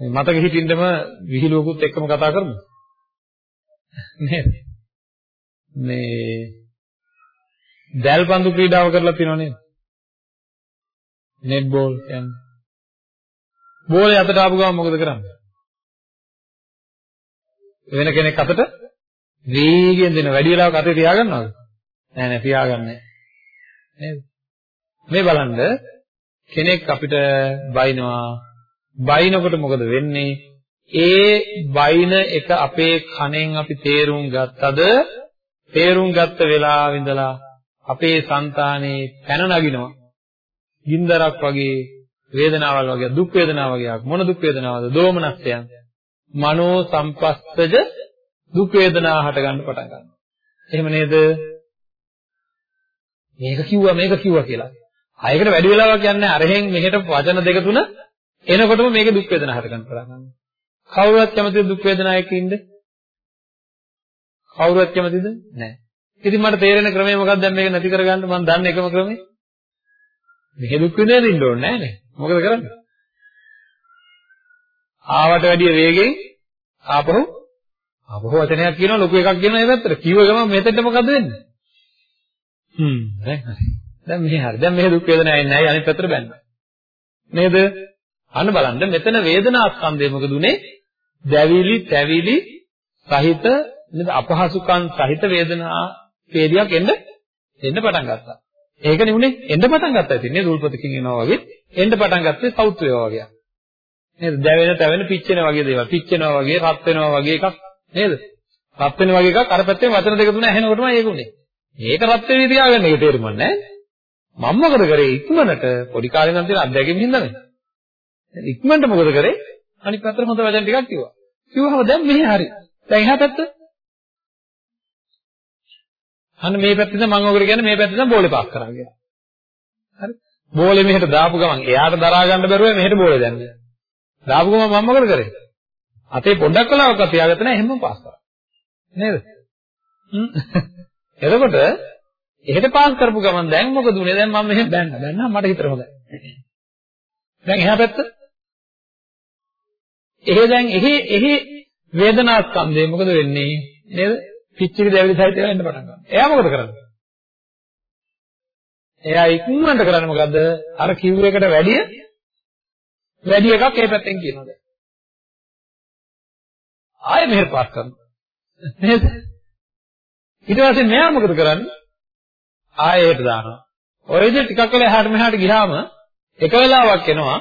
මතක හිටින්නම විහිළුවකුත් එක්කම කතා කරමු. නේද? මේ දැල් පන්දු ක්‍රීඩාව කරලා තියෙනව නේද? නෙට් බෝල් කියන්නේ. බෝලේ අතට ආපු ගමන් මොකද කරන්නේ? වෙන කෙනෙක් අතට වේගයෙන් දෙන වැඩි වෙලාවක අතේ තියාගන්නවද? නෑ නෑ තියාගන්නේ නේද? මේ බලන්න කෙනෙක් අපිට බයිනවා බයිනකොට මොකද වෙන්නේ? ඒ බයින එක අපේ කණෙන් අපි තේරුම් ගත්තද තේරුම් ගත්ත වෙලාව ඉඳලා අපේ సంతානේ පැන නගිනවා. ගින්දරක් වගේ වේදනාවල් වගේ දුක් වේදනාව වගේ මොන දුක් වේදනාවද? දෝමනස්යන්. මනෝ සංපස්සජ දුක් වේදනා හට ගන්න පටන් ගන්නවා. එහෙම නේද? මේක කිව්වා මේක කිව්වා කියලා. අයකට වැඩි වෙලාවක් යන්නේ අරහෙන් මෙහෙට වචන දෙක තුන එනකොටම මේකේ දුක් වේදනා හට ගන්න පටන් ගන්නවා. කවුරුවත් කැමතිද දුක් වේදනා එක්ක ඉන්න? කවුරුවත් කැමතිද? නැහැ. ඉතින් මට තේරෙන ක්‍රමය මොකක්ද දැන් මේක නැති කරගන්න මම දන්න එකම ක්‍රමය? මෙහෙ දුක් විඳින්න ඉන්න ඕනේ නැහැ නේ. මොකද කරන්නේ? ආවට වැඩිය වේගෙන් ආපහු ආපහු වචනයක් කියනවා ලොකු එකක් කියනවා ඒ පැත්තට. කිව්ව ගමන් මෙතෙන්ට මොකද වෙන්නේ? හ්ම් දැන් හරි. දැන් මෙහෙ හරි. දැන් මෙහෙ දුක් වේදනාවක් එන්නේ නැහැ අනිත් පැත්තට බැන්න. නේද? අන්න බලන්න මෙතන වේදනා ස්කන්ධය මොකද උනේ? දැවිලි, තැවිලි සහිත නේද අපහසුකම් සහිත වේදනා වේදියක් එන්න එන්න පටන් ගත්තා. ඒකනේ උනේ එන්න පටන් ගත්තා ඉතින් නේද උල්පතකින් එනවා වගේ එන්න පටන් ගත්තේ සවුත් වේවා වගේ. නේද? දැවෙන, තැවෙන, පිච්චෙන වගේ දේවල්. පිච්චෙනවා වගේ, රත් වෙනවා වගේ එකක් නේද? රත් වෙන වගේ එකක් අර පැත්තෙන් වචන දෙක තුන ඇහෙනකොටම ඒක උනේ. මේක රත් වෙවි තියාගන්න එක තේරුම් නැහැ. මම මොකද කරේ ඉක්මනට පොඩි කාලේ නම් තියෙන අත්දැකීම් හින්දානේ. ඉක්මනට මොකද කරේ? අනිත් පැත්තට හොඳ වචන ටිකක් කිව්වා. කිව්වහම දැන් මෙහෙ හරි. දැන් එහා පැත්ත අන්න මේ පැත්තෙන් මම ඔකට කියන්නේ මේ පැත්තෙන් බෝලේ පාස් කරා කියලා. හරි. බෝලේ මෙහෙට දාපු ගමන් එයාට දරා ගන්න බැරුව මෙහෙට බෝලේ දැම්මේ. දාපු ගමන් මම මොකද කරේ? අතේ පොඩ්ඩක් කලාවක් තියාගත්ත නැහැ හැමෝම පාස් කරා. නේද? හ්ම්. එතකොට එහෙට පාස් කරපු ගමන් දැන් මොකද උනේ? දැන් මම මෙහෙම බැන්න. බැන්නා මට හිතර හොඳයි. දැන් එහා පැත්ත එහෙ දැන් එහෙ එහෙ වේදනා ස්කන්ධය මොකද වෙන්නේ? නේද? පිච්චිලි දැවිලි සහිත වෙන්න පටන් ගන්නවා. එයා මොකද කරන්නේ? එයා ඉක්මනට කරන්නේ මොකද්ද? අර කිව් එකට වැඩිය වැඩි එකක් ඒ පැත්තෙන් කියනවා දැන්. ආයෙ මෙහෙර පාස් කරනවා. නේද? ඊට පස්සේ මෙයා මොකද කරන්නේ? ආයෙ ඒකට දානවා. ඔය විදිහට ටිකක් වෙලා එහාට මෙහාට ගියාම එක වෙලාවක් එනවා.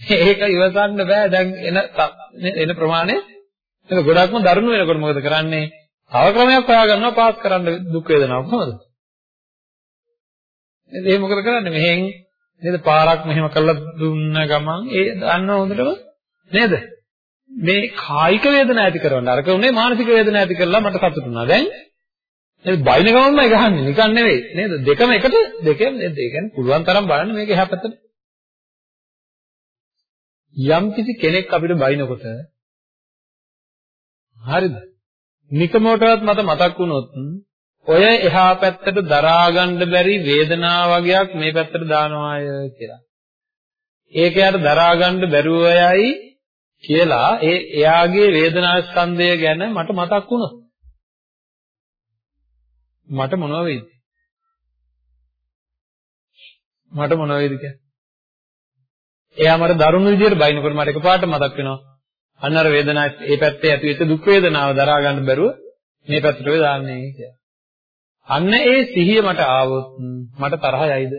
ඒක ඉවසන්න බෑ දැන් එන එන ප්‍රමාණය ඒක ගොඩක්ම දරුණු වෙනකොට මොකද කරන්නේ? තව ක්‍රමයක් හොයාගන්නවා පාස් කරන්න දුක් වේදනාව කොහොමද? නේද? ඒ මොකද කරන්නේ? මෙහෙන් නේද පාරක් මෙහෙම කරලා දුන්න ගමන් ඒ දන්නව හොඳටම නේද? මේ කායික වේදනාව ඇති කරවන්න අරක උනේ මානසික වේදනාව ඇති කරලා මට සතුටු වුණා. දැන් නේද බයින ගමන්මයි ගහන්නේ නිකන් නෙවෙයි නේද? දෙකම එකට දෙකම නේද? ඒ කියන්නේ පුළුවන් තරම් බලන්න මේක එහා පැත්තට. යම් කිසි කෙනෙක් අපිට බයිනකොට හරිද? නිකමෝටවත් මට මතක් වුණොත් ඔය එහා පැත්තට දරා ගන්න බැරි වේදනාව වගේක් මේ පැත්තට දානවාය කියලා. ඒක යාට දරා ගන්න බැරුව යයි කියලා ඒ එයාගේ වේදනා ස්කන්ධය ගැන මට මතක් වුණා. මට මොනව වෙයිද? මට මොනව වෙයිද කියන්නේ? එයා මට දරුණු විදියට බයිනකොට මට එකපාරට මතක් වෙනවා. අන්න අර වේදනාව ඒ පැත්තේ ඇතිවෙච්ච දුක් වේදනාව දරා ගන්න බැරුව මේ පැත්තට වෙ දාන්නේ කියලා. අන්න ඒ සිහිය මට ආවොත් මට තරහ යයිද?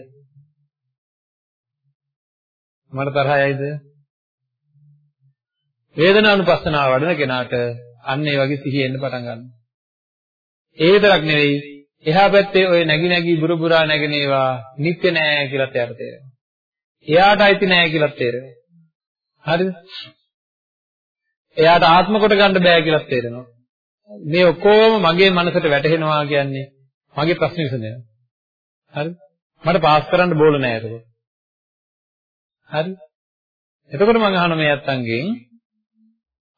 මට තරහ යයිද? වේදනානුපස්සනාව වඩන කෙනාට අන්න ඒ වගේ සිහිය එන්න පටන් ගන්නවා. ඒ විතරක් නෙවෙයි එහා පැත්තේ ওই නැగి නැగి බුරුබුරා නැගෙන ඒවා නිත්‍ය නෑ කියලාත් යාට තේරෙනවා. එයාට අයිති නෑ කියලාත් තේරෙනවා. හරිද? එයාට ආත්ම කොට ගන්න බෑ කියලාත් තේරෙනවා. මේ ඔක්කොම මගේ මනසට වැටහෙනවා කියන්නේ මගේ ප්‍රශ්න විසඳන. හරිද? මට පාස් කරන්න බෝල නෑ ඒක. හරි? එතකොට මම අහන මේ අත්තන්ගෙන්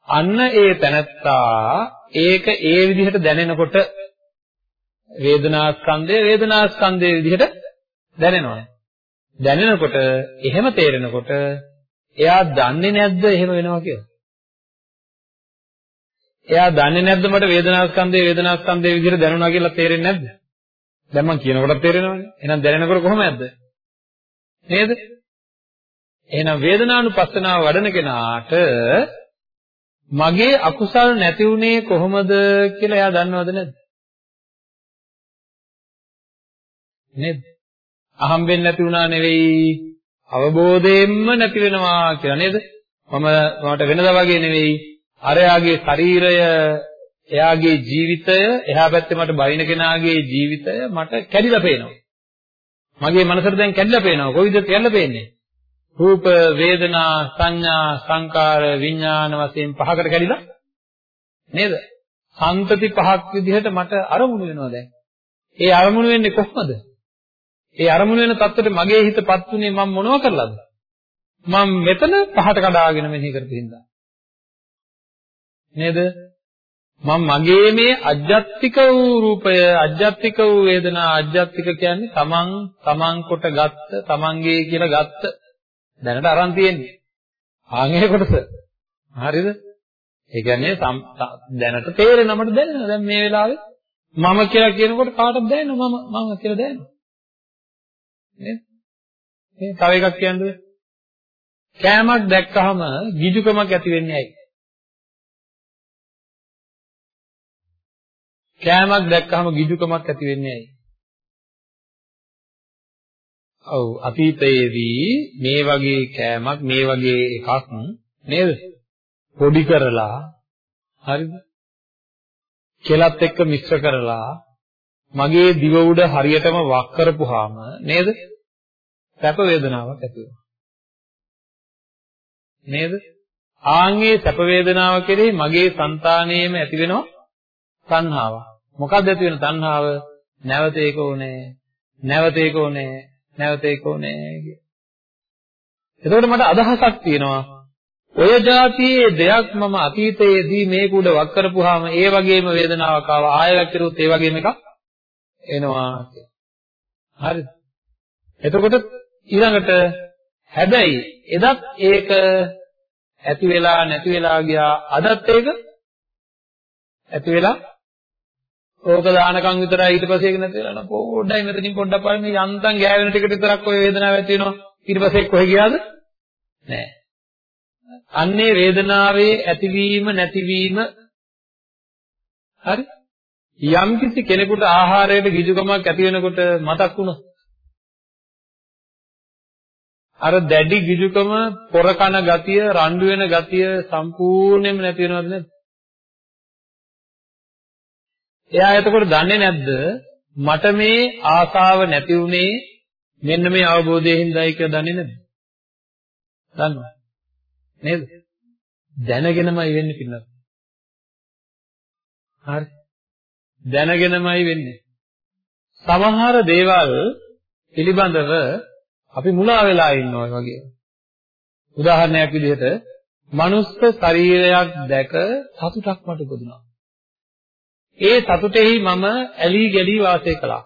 අන්න ඒ තැනත්තා ඒක ඒ විදිහට දැනෙනකොට වේදනාස්කන්ධය වේදනාස්කන්ධයේ විදිහට දැනෙනවා. දැනෙනකොට එහෙම තේරෙනකොට එයා දන්නේ නැද්ද එහෙම වෙනවා කියලා? එයා දන්නේ නැද්ද මට වේදනාස්කන්ධය වේදනාස්කන්ධයේ විදිහට දැනුණා කියලා තේරෙන්නේ නැද්ද? දැන් මම කියනකොට තේරෙනවනේ. එහෙනම් දැනෙනකොට කොහොමද? නේද? එහෙනම් වේදනානුපස්සනාව වඩන කෙනාට මගේ අකුසල් නැති වුණේ කොහොමද කියලා එයා දන්නවද නැද්ද? නේද? අහම්බෙන් නැති වුණා නෙවෙයි අවබෝධයෙන්ම නැති වෙනවා කියලා නේද? මම මට වෙනදා වගේ නෙවෙයි අරයාගේ ශරීරය එයාගේ ජීවිතය එහා පැත්තේ මට බයින කෙනාගේ ජීවිතය මට කැඩිලා පේනවා. මගේ මනසට දැන් කැඩිලා පේනවා. කොයිද කැඩිලා පේන්නේ? රූප, වේදනා, සංඥා, සංකාර, විඥාන වශයෙන් පහකට කැඩිලා නේද? සම්පති පහක් විදිහට මට අරමුණු වෙනවා දැන්. ඒ අරමුණු වෙන්නේ කොහොමද? ඒ අරමුණු වෙන தත්ත්වෙට මගේ හිතපත් උනේ මම මොනව කරලාද? මම මෙතන පහට කඩාගෙන මෙහි කරපින්දා. නේද? මම මගේ මේ අජ්ජත්තික වූ රූපය අජ්ජත්තික වූ වේදනා අජ්ජත්තික කියන්නේ තමන් තමන් කොට ගත්ත තමන්ගේ කියලා ගත්ත දැනට අරන් තියෙන්නේ ආන්ගේ කොටස හරිද ඒ කියන්නේ දැනට තේරෙනමට දැනෙනවා දැන් මේ වෙලාවේ මම කියලා කියනකොට කාටද දැනෙන්නේ මම මම කියලා දැනෙනවා නේද මේ තව එකක් කියන්නේ කෑමක් දැක්කහම ගිජුකමක් ඇති වෙන්නේ ඇයි කෑමක් දැක්කහම ගිජුකමක් ඇති වෙන්නේ ඇයි? ඔව් අතීතයේදී මේ වගේ කෑමක් මේ වගේ එකක් නේද? පොඩි කරලා හරිද? කෙලත් එක්ක මිශ්‍ර කරලා මගේ දිව උඩ හරියටම වක් කරපුවාම නේද? සැප වේදනාවක් ඇති වෙනවා. නේද? ආන්ගේ සැප වේදනාව කෙරෙහි මගේ సంతානයේම ඇති වෙනවා තණ්හාව. මොකක්ද ඇති වෙන තණ්හාව? නැවත ඒක ඕනේ. නැවත ඒක ඕනේ. නැවත ඒක ඕනේ කිය. එතකොට මට අදහසක් තියෙනවා ඔය જાතියේ දෙයක් මම අතීතයේදී මේක උඩ වක් කරපුවාම ඒ වගේම වේදනාවක් ආවා ආයෙ වැක්කිරුත් ඒ වගේම එකක් එනවා කිය. හරිද? එතකොට ඊළඟට හැබැයි එදත් ඒක ඇති වෙලා නැති වෙලා ගියා. අදත් ඒක ඇති වෙලා ඕක දානකම් විතරයි ඊට පස්සේ ඒක නැති වෙලා නෝ පොඩ්ඩයි මෙතනින් පොඩ්ඩක් බලන්න මේ යන්තම් ගෑවෙන ටිකට විතරක් ඔය වේදනාව ඇති වෙනවා. ඊට පස්සේ කොහෙ ගියාද? නෑ. අන්නේ වේදනාවේ ඇතිවීම නැතිවීම. හරි. යම් කිසි කෙනෙකුට ආහාරයට ගිජුකමක් ඇති වෙනකොට මතක් වුණා අර දැඩි ගිජුකම පොර කන ගතිය රණ්ඩු වෙන ගතිය සම්පූර්ණයෙන්ම නැති වෙනවද නැද්ද එයා එතකොට දන්නේ නැද්ද මට මේ ආසාව නැති වුණේ මෙන්න මේ අවබෝධයෙන් හින්දායි කියලා දන්නේ නැද්ද? දන්නවා. නේද? දැනගෙනමයි වෙන්නේ පින්නත්. හරි. දැනගෙනමයි වෙන්නේ. සමහර දේවල් පිළිබඳව අපි මුලා වෙලා ඉන්නවා වගේ. උදාහරණයක් විදිහට මනුස්ස ශරීරයක් දැක සතුටක් මට උපදිනවා. ඒ සතුටෙහි මම ඇලී ගැලී වාසය කළා.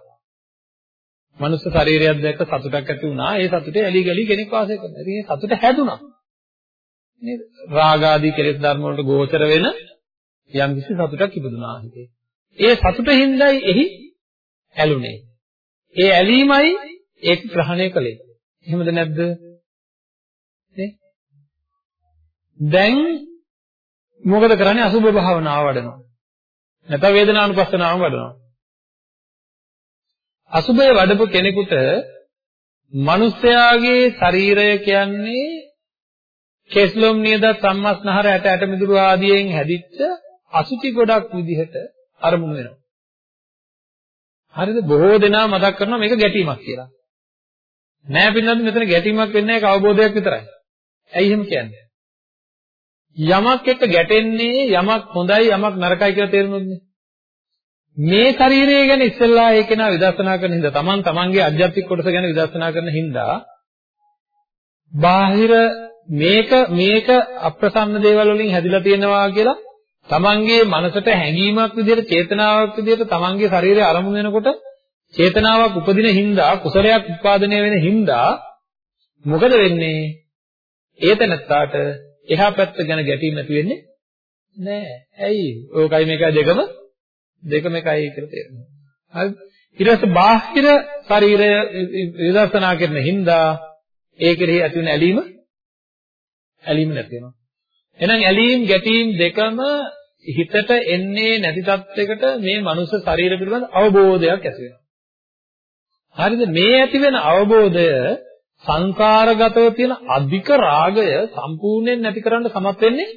මනුස්ස ශරීරයක් දැක්ක සතුටක් ඇති වුණා. ඒ සතුටේ ඇලී ගැලී කෙනෙක් වාසය කරනවා. ඉතින් ඒ සතුට හැදුනා. නේද? රාග ආදී කෙලෙස් ධර්ම වලට ගෝචර වෙන යම් කිසි සතුටක් ඉපදුනා හිතේ. ඒ සතුටින්දයි එහි ඇලුනේ. ඒ ඇලීමයි ඒක ග්‍රහණය කළේ. එහෙමද නැද්ද? නේ? දැන් මොකද කරන්නේ අසුභ භාවනාව වඩනවා. නැත්නම් වේදනානුපස්සනාවම වඩනවා. අසුබය වඩපු කෙනෙකුට මිනිස්යාගේ ශරීරය කියන්නේ කෙස්ලොම් නියද සම්මස්නහර ඇට ඇට මිදුළු ආදියෙන් හැදිච්ච අසුචි ගොඩක් විදිහට අරමුණු වෙනවා. හරිද? බොහෝ දෙනා මතක් කරනවා මේක ගැටීමක් කියලා. නෑ පින්නත් මෙතන ගැටීමක් වෙන්නේ නැහැ අවබෝධයක් විතරයි. ඇයි එහෙම කියන්නේ? යමක් එක්ක ගැටෙන්නේ යමක් හොඳයි යමක් නරකයි කියලා තේරුනොත්නේ. මේ ශරීරය ගැන ඉස්සෙල්ලා ඒ කෙනා විදර්ශනා කරන හින්දා තමන් තමන්ගේ අධ්‍යාත්මික කොටස ගැන විදර්ශනා කරන හින්දා බාහිර මේක මේක අප්‍රසන්න දේවල් වලින් හැදිලා තියෙනවා කියලා තමන්ගේ මනසට හැඟීමක් විදිහට චේතනාවක් විදිහට තමන්ගේ ශරීරය අරමුණු වෙනකොට චේතනාවක් උපදින හින්දා කුසලයක් උත්පාදනය වෙන හින්දා මොකද වෙන්නේ? ඒතනත්තාට එහා පැත්ත ගැන ගැටීම් නැති වෙන්නේ නෑ. ඇයි? ඕකයි මේකයි දෙකම දෙකම එකයි කියලා තේරෙනවා. හරි? ඊට පස්සේ බාහිර ශරීරය විදර්ශනා කරන හින්දා ඒ කෙරෙහි ඇති වෙන ඇලීම ඇලීම නැති වෙනවා. එහෙනම් ඇලීම් ගැටීම් දෙකම හිතට එන්නේ නැති තත්යකට මේ මනුස්ස ශරීර පිළිබඳ අවබෝධයක් ඇති වෙනවා. හරිද? මේ ඇති වෙන අවබෝධය සංකාරගතව තියෙන අධික රාගය සම්පූර්ණයෙන් නැති කරන්න සමත් වෙන්නේ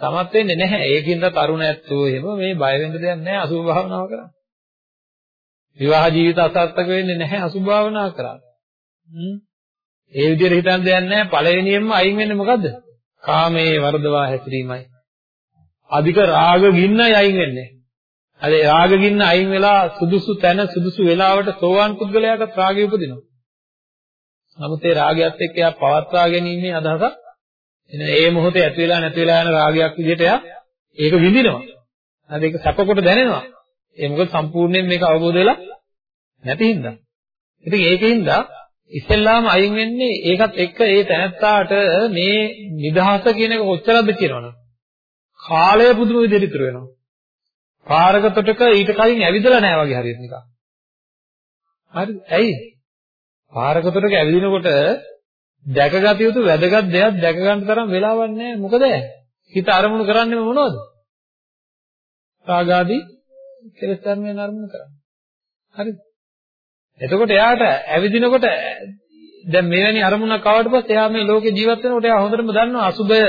සමත් වෙන්නේ නැහැ. ඒකින්ද තරුණ ඇත්තෝ එහෙම මේ බය වෙන්න දෙයක් නැහැ අසුභ භාවනාව කරා. විවාහ ජීවිත අසාර්ථක වෙන්නේ නැහැ අසුභ භාවනාව කරා. ඒ විදිහට හිතන්න දෙයක් නැහැ. පළවෙනියෙන්ම අයින් වෙන්නේ මොකද්ද? කාමයේ වර්ධවා හැසිරීමයි. අධික රාග ගින්නයි අයින් වෙන්නේ. අර රාග ගින්න අයින් වෙලා සුදුසු තැන සුදුසු වෙලාවට සෝවාන් පුද්ගලයාට රාගය උපදිනවා. නමුත් ඒ රාගයත් එක්ක එයා පවත්වා ගැනීමේ අදහසක් එන ඒ මොහොතේ ඇති වෙලා නැති වෙලා යන රාගයක් විදිහට එයා ඒක විඳිනවා. හරි ඒක සැපකොට දැනෙනවා. ඒ මොකද සම්පූර්ණයෙන් මේක අවබෝධ වෙලා නැති හින්දා. ඉතින් ඒකින්ද ඉස්සෙල්ලාම අයින් වෙන්නේ ඒකත් එක්ක ඒ තැනත්තාට මේ නිදහස කියන එක කොච්චරද කියනවනම් කාලය පුදුම විදිහට ඉතුරු වෙනවා. පාරක තොටක ඊට කලින් ඇවිදලා නැහැ වගේ හරියට නිකන්. හරිද? ඇයි? පාරක තොටක ඇවිදිනකොට දැකගත යුතු වැදගත් දෙයක් දැක ගන්න තරම් වෙලාවක් නැහැ. මොකද? හිත අරමුණු කරන්නේ මොනවද? රාගාදී කෙලෙස් ධර්මයන් අරමුණු කරන්නේ. හරිද? එතකොට එයාට ඇවිදිනකොට දැන් මෙවැනි අරමුණක් ආවට පස්සේ එයා මේ ලෝකේ ජීවත් වෙනකොට එයා හොඳටම දන්නවා අසුබය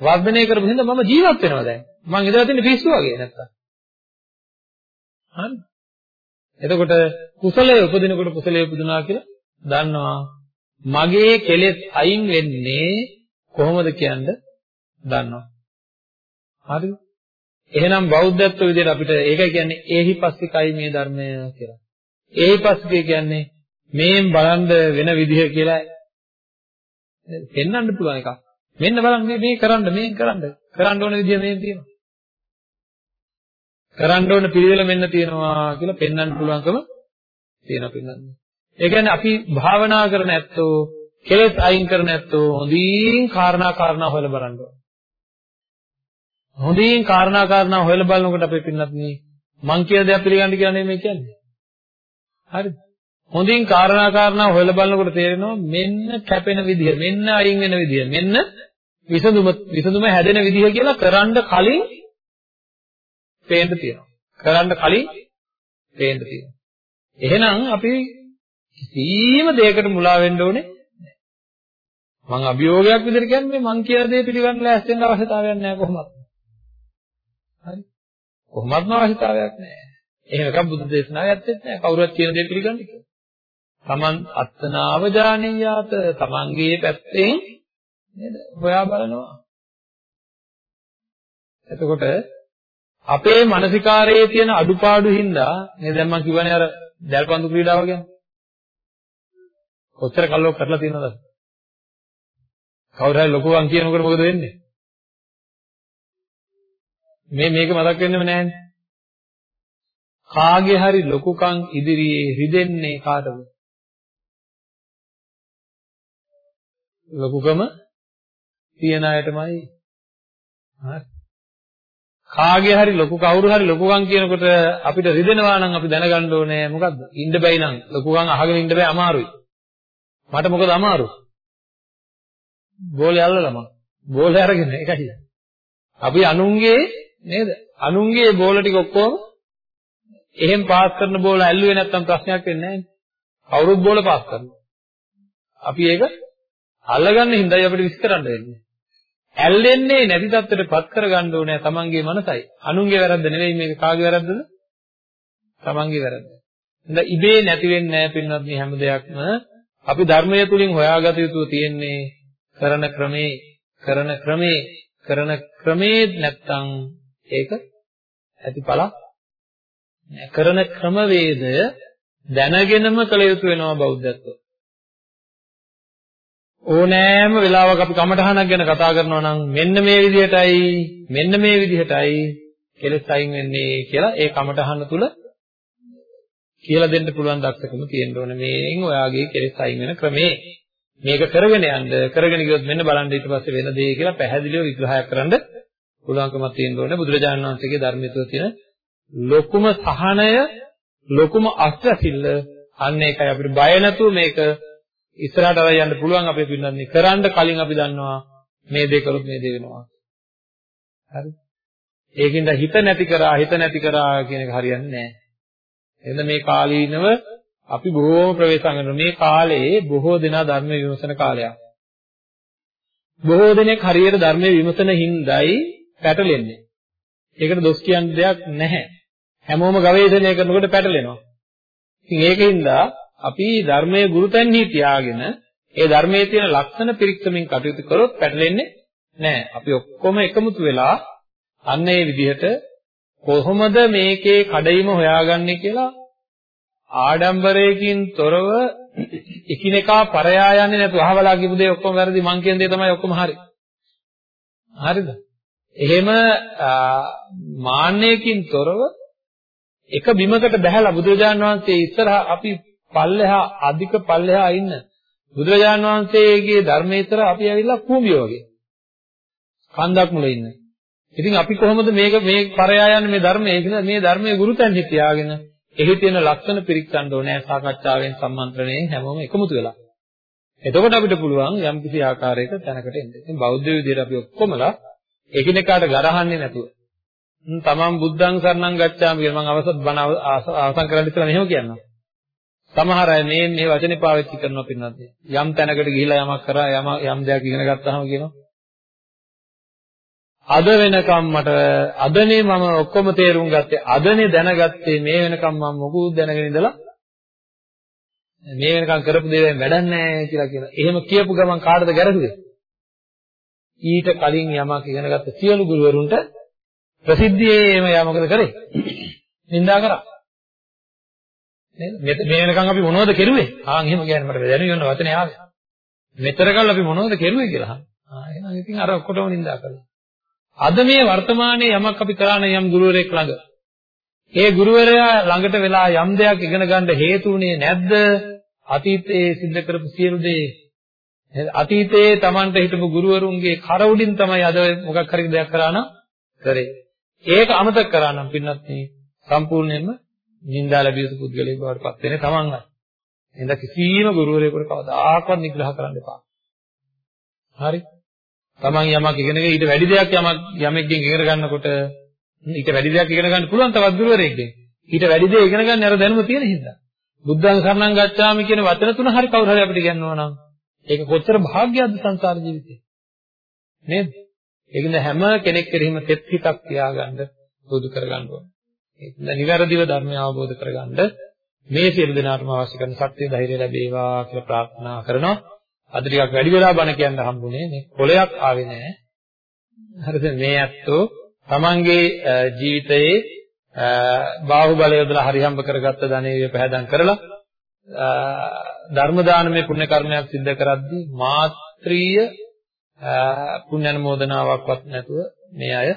වර්ධනය කරපු හින්දා මම ජීවත් වෙනවා දැන්. මං ඉඳලා තින්නේ පිස්සු වගේ නැත්තම්. හරි. එතකොට කුසලයේ උපදිනකොට කුසලයේ උපදිනවා කියලා දන්නවා. මගේ කෙලෙස් අයින් වෙන්නේ කොහොමද කියන්න දන්නවා. හරිද? එහෙනම් බෞද්ධත්ව විදිහට අපිට ඒකයි කියන්නේ ඒහිපස්සිකයි මේ ධර්මය කියලා. ඒහිපස්සිකය කියන්නේ මේන් බලන්න වෙන විදිහ කියලා පෙන්වන්න පුළුවන් එකක්. මෙන්න බලන්න මේ මේ කරන්න මේ කරන්න කරන්න ඕන විදිය මේ තියෙනවා. කරන්න ඕන පිළිවෙල මෙන්න තියෙනවා කියලා පෙන්වන්න පුළුවන්කම තියෙනවා පින්නන්නේ. ඒ කියන්නේ අපි භාවනා කරන ඇත්තෝ කෙලෙස් අයින් කරන ඇත්තෝ හොඳින් කාරණා කාරණා හොයලා බලන්න ඕන. හොඳින් කාරණා කාරණා හොයලා බලනකොට අපේ පින්නත් මේ මං කියන දේ පිළිගන්න කියන්නේ මේ කියන්නේ. හරිද? හොඳින් කාරණා කාරණා හොයලා බලනකොට තේරෙනවා මෙන්න කැපෙන විදිය, මෙන්න අයින් වෙන විදිය, මෙන්න විසඳුම විසඳුම හැදෙන විදිය කියලා කරන්න කලින් පේන්න තියෙනවා. කරන්න කලින් පේන්න තියෙනවා. එහෙනම් අපි කිසිම දෙයකට මුලා වෙන්න ඕනේ නැහැ. මං අභියෝගයක් විදිහට කියන්නේ මං කියන දේ පිළිගන්න ලෑස්ති වෙන්න අවශ්‍යතාවයක් නැහැ කොහොමද? හරි. කොහොමත්ම අවශ්‍යතාවයක් නැහැ. එහෙම එකක් බුදු දේශනාවේ ඇත්තෙත් නැහැ. කවුරුත් කියන දේ පිළිගන්නේ කියලා. Taman අත්තනාව ජානියාත තමන්ගේ පැත්තෙන් නේද? හොයා බලනවා. එතකොට අපේ මානසිකාරයේ තියෙන අඩුපාඩු හින්දා නේද දැන් මම කියවනේ අර දැල්පන්දු ක්‍රීඩාව ගැන. කොච්චර කල්ලෝ කරලා තියෙනවද? කවුරු හරි ලොකුවන් කියනකොට මොකද වෙන්නේ? මේ මේක මතක් වෙන්නෙම නැහැනේ. කාගේ හරි ලොකුකම් ඉදිරියේ රිදෙන්නේ කාටද? ලොකුකම තියන අයටමයි. හරි. කාගේ හරි ලොකු කවුරු හරි ලොකුකම් කියනකොට අපිට රිදෙනවා නම් අපි දැනගන්න ඕනේ මොකද්ද? ඉන්න බැයි නම් ලොකුකම් අහගෙන ඉන්න බැයි අමාරුයි. මට මොකද අමාරු? බෝලේ අල්ලලා මම. බෝලේ අරගෙන ඒකයි. අපි අනුන්ගේ නේද? අනුන්ගේ බෝල ටික ඔක්කොම එහෙන් පාස් කරන බෝල ඇල්ලුවේ නැත්තම් ප්‍රශ්නයක් වෙන්නේ නැහැ. කවුරුත් බෝල පාස් කරනවා. අපි ඒක අල්ලගන්න හින්දායි අපිට විස් කරන්න වෙන්නේ. ඇල්ලෙන්නේ නැති තත්ත්වයටපත් කරගන්න ඕනේ තමන්ගේ මනසයි. අනුන්ගේ වැරද්ද නෙවෙයි මේක කාගේ වැරද්දද? තමන්ගේ වැරද්ද. එහෙනම් ඉබේ නැති වෙන්නේ නැහැ පින්වත් මේ හැම දෙයක්ම අපි ධර්මය තුලින් හොයාගත යුතු තියෙන්නේ කරන ක්‍රමේ කරන ක්‍රමේ කරන ක්‍රමේ නැත්තම් ඒක ඇතිඵලක් කරන ක්‍රමවේදය දැනගෙනම කළ යුතු වෙනවා බෞද්ධත්වය. ඕනෑම වෙලාවක අපි කමඨහනක් ගැන කතා කරනවා නම් මෙන්න මේ විදිහටයි මෙන්න මේ විදිහටයි කෙලෙස් අයින් වෙන්නේ කියලා ඒ කමඨහන තුල කියලා දෙන්න පුළුවන් දක්ෂකම තියෙන්න ඕනේ. මේෙන් ඔයාගේ කෙලෙස් අයින් වෙන ක්‍රමේ. මේක කරගෙන යන්න කරගෙන ගියොත් මෙන්න බලන්න ඊට පස්සේ වෙන දේ කියලා පැහැදිලිව විග්‍රහයක් කරන්න පුළුවන්කමක් තියෙන්න ඕනේ. බුදුරජාණන් වහන්සේගේ ධර්මයේ තුල තියෙන ලොකුම සහනය ලොකුම අස්වැසිල්ල අන්න ඒකයි. අපිට බය නැතුව මේක ඉස්සරහට අරන් යන්න පුළුවන් අපේ පින්නන්නේ කරන්න කලින් අපි දන්නවා මේ දේ කළොත් මේ දේ වෙනවා. හරි. ඒකින්ද හිත නැති කරා හිත නැති කරා කියන එක හරියන්නේ නැහැ. එහෙනම් මේ කාලීනව අපි බොහෝම ප්‍රවේශම් කරන මේ කාලේ බොහෝ දෙනා ධර්ම විමසන කාලයක්. බොහෝ දෙනෙක් හරියට ධර්මයේ විමසන හිඳයි පැටලෙන්නේ. ඒකට දොස් කියන්න දෙයක් නැහැ. හැමෝම ගවේෂණය කරනකොට පැටලෙනවා. ඉතින් ඒකින්ද අපි ධර්මයේ ගුරුතැන්හි තියාගෙන ඒ ධර්මයේ තියෙන ලක්ෂණ පිරික්සමින් කටයුතු කරොත් පැටලෙන්නේ නැහැ. අපි ඔක්කොම එකමුතු වෙලා අන්න ඒ විදිහට කොහොමද මේකේ කඩයිම හොයාගන්නේ කියලා ආඩම්බරයකින් තොරව එකිනෙකා පරයා යන්නේ නැතුව අහවලා කියපු දේ ඔක්කොම වැරදි මං කියන දේ තමයි ඔක්කොම හරි. හරිද? එහෙම මාන්නයකින් තොරව එක බිමකට බැහැලා බුදුරජාණන් වහන්සේ ඉස්සරහා අපි පල්ලෙහා අධික පල්ලෙහා ඉන්න බුදුරජාණන් වහන්සේගේ ධර්මයේ ඉතර අපි ඇවිල්ලා කූඹිය වගේ. කන්දක් මුල ඉන්න. ඉතින් අපි කොහොමද මේක මේ පරයා යන්නේ මේ ධර්මයේ කියලා මේ ධර්මයේ ගුරුතැන් හිතියාගෙන එහි තියෙන ලක්ෂණ පිරික්සන්න ඕනේ සාකච්ඡාවෙන් සම්මන්ත්‍රණයෙන් හැමෝම එකමුතු වෙලා. එතකොට අපිට පුළුවන් යම් කිසි ආකාරයක තැනකට එන්න. ඉතින් බෞද්ධ විදිහට අපි ඔක්කොමලා එකිනෙකාට ගරහන්නේ නැතුව තමන් බුද්ධං සරණං ගච්ඡාමි කියලා මම අවසත් බණ අවසන් කරන්න ඉස්සෙල්ලා මෙහෙම කියනවා. සමහර අය මේ මේ වචනේ පාවිච්චි කරනවා පින්නත් යම් තැනකට ගිහිලා යමක් කරා යම යම් දෙයක් ඉගෙන ගත්තාම කියනවා අද වෙනකම් මට අදනේ මම ඔක්කොම තේරුම් ගත්තේ අදනේ දැනගත්තේ මේ වෙනකම් මම මොකුත් දැනගෙන ඉඳලා මේ වෙනකම් කරපු දේවල් වැඩක් නැහැ කියලා කියලා. එහෙම කියපු ගමන් කාටද ගැරහුවේ? ඊට කලින් යමක් ඉගෙන ගත්ත සියලු ගුරුවරුන්ට ප්‍රසිද්ධියේම යා මොකද කරේ? නින්දා කරා. නේද? මේ වෙනකන් අපි මොනවද කෙරුවේ? ආන් එහෙම කියන්නේ මට දැනුයි යන වචනේ ආවේ. මෙතරකල් අපි මොනවද කෙරුවේ කියලා අහන. ආ එහෙනම් ඉතින් අර ඔක්කොටම නින්දා කළා. අද මේ වර්තමානයේ යමක් අපි කරාන යම් ගුරුවරයෙක් ළඟ. ඒ ගුරුවරයා ළඟට වෙලා යම් දෙයක් ඉගෙන ගන්න හේතු උනේ නැද්ද? අතීතයේ සිද්ධ කරපු සියලු දේ අතීතයේ Tamanට හිටපු ගුරුවරුන්ගේ කර උඩින් තමයි අද මොකක් හරි දෙයක් කරා නම් කරේ. ඒක අමතක කරා නම් පින්නත් මේ සම්පූර්ණයෙන්ම නින්දා ලැබිය යුතු පුද්ගලයෙක් බවට පත් වෙන්නේ තමන්මයි. එහෙනම් කිසිම ගුරුවරයෙකුට කවදාකවත් නිග්‍රහ කරන්න එපා. හරි? තමන් යමක් ඉගෙනගෙන ඊට වැඩි දෙයක් යමක් යමෙක්ගෙන් ඉගෙන ගන්නකොට ඊට වැඩි දෙයක් ඉගෙන ගන්න පුළුවන් තවත් ගුරුවරයෙක්ගෙන්. ඊට වැඩි දෙයක් ඉගෙන ගන්න අර දැනුම තියෙන හින්දා. බුද්ධං සරණං ගච්ඡාමි කියන වචන තුන හරි කවුරු හරි අපිට කියනවා නම් ඒක කොච්චර භාග්‍යයක්ද සංසාර ජීවිතේ. නේද? ඒකින්ද හැම කෙනෙක් කෙරෙහිම තෙත් හිතක් තියාගන්න පුරුදු කරගන්න ඕනේ. ඒකින්ද නිවැරදිව ධර්මය අවබෝධ කරගන්න මේ සියලු දෙනාටම අවශ්‍ය කරන ශක්තිය ධෛර්යය ලැබේවා කියලා ප්‍රාර්ථනා කරනවා. අද ටිකක් වැඩි වෙලා බණ කියන්න හම්බුනේ මේ කොලයක් ආවේ නැහැ. හරිද මේ ඇත්තෝ තමන්ගේ ජීවිතයේ බාහුවලය යොදලා හරිහම්බ කරගත්ත ධනෙ පහදම් කරලා ධර්ම දානමය පුණ්‍ය කර්මයක් සිද්ධ කරද්දී මාත්‍රීය පුණ්‍ය අනුමෝදනාවක්වත් නැතුව මේ අය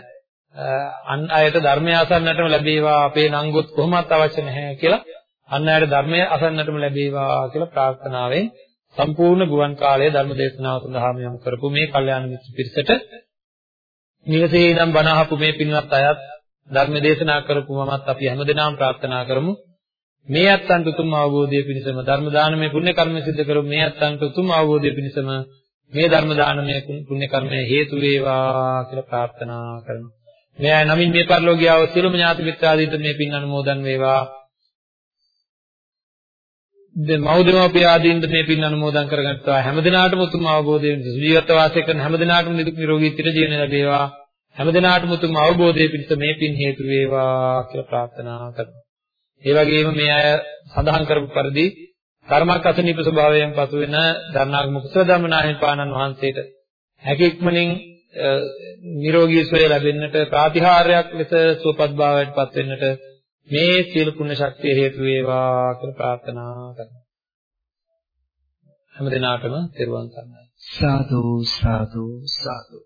අන් අයට ධර්මය අසන්නටම ලැබේවා අපේ නංගොත් කොහොමවත් අවශ්‍ය නැහැ කියලා අන් අයට ධර්මය අසන්නටම ලැබේවා කියලා ප්‍රාර්ථනාවෙන් සම්පූර්ණ ගුවන් කාලය ධර්ම දේශනාව සඳහාම යොමු කරපු මේ කල්යාණ මිත්‍ර පිරිසට නිවසේ ඉඳන් බණ අහපු මේ පින්වත් අයත් ධර්ම දේශනා කරපු මමත් අපි හැමදෙනාම ප්‍රාර්ථනා කරමු. මේ අත්තන්ට උතුම් අවබෝධය පිණිසම ධර්ම දානමය පුණ්‍ය කර්ම සිද්ධ කරමු මේ අත්තන්ට උතුම් අවබෝධය පිණිසම මේ ධර්ම දානමය පුණ්‍ය කර්මය හේතු වේවා කියලා ප්‍රාර්ථනා කරමු. මේ අය නමින් මේ පරිලෝකියාව සියලුම ඥාති මිත්‍රාදීන්ට මේ පින් අනුමෝදන් වේවා. දැන් මෞදමෝපිය ආදීන්ට මේ පින් අනුමෝදන් කරගත්තා. හැමදිනාටම උතුම් අවබෝධය ජීවිත වාසය කරන හැමදිනාටම නිදුක් නිරෝගී චිර ජීවන ලැබේවා. හැමදිනාටම උතුම් අවබෝධය පිණිස මේ පින් හේතු වේවා කියලා ප්‍රාර්ථනා කරනවා. ඒ වගේම මේ අය සඳහන් කරපු පරිදි කර්මක් අසනීප ස්වභාවයෙන් පසු වෙන ධර්ණාගම කුසල ධම්මනායන පානන් වහන්සේට හැකියක්මනින් නිරෝගී සුවය ලැබෙන්නට ප්‍රාතිහාර්යයක් ලෙස සුවපත් භාවයට පත් වෙන්නට මේ සියලු පුණ්‍ය ශක්තිය හේතු වේවා කියලා ප්‍රාර්ථනා කරනවා. හැම දිනාටම තෙරුවන් සරණයි. සාදු සාදු සාදු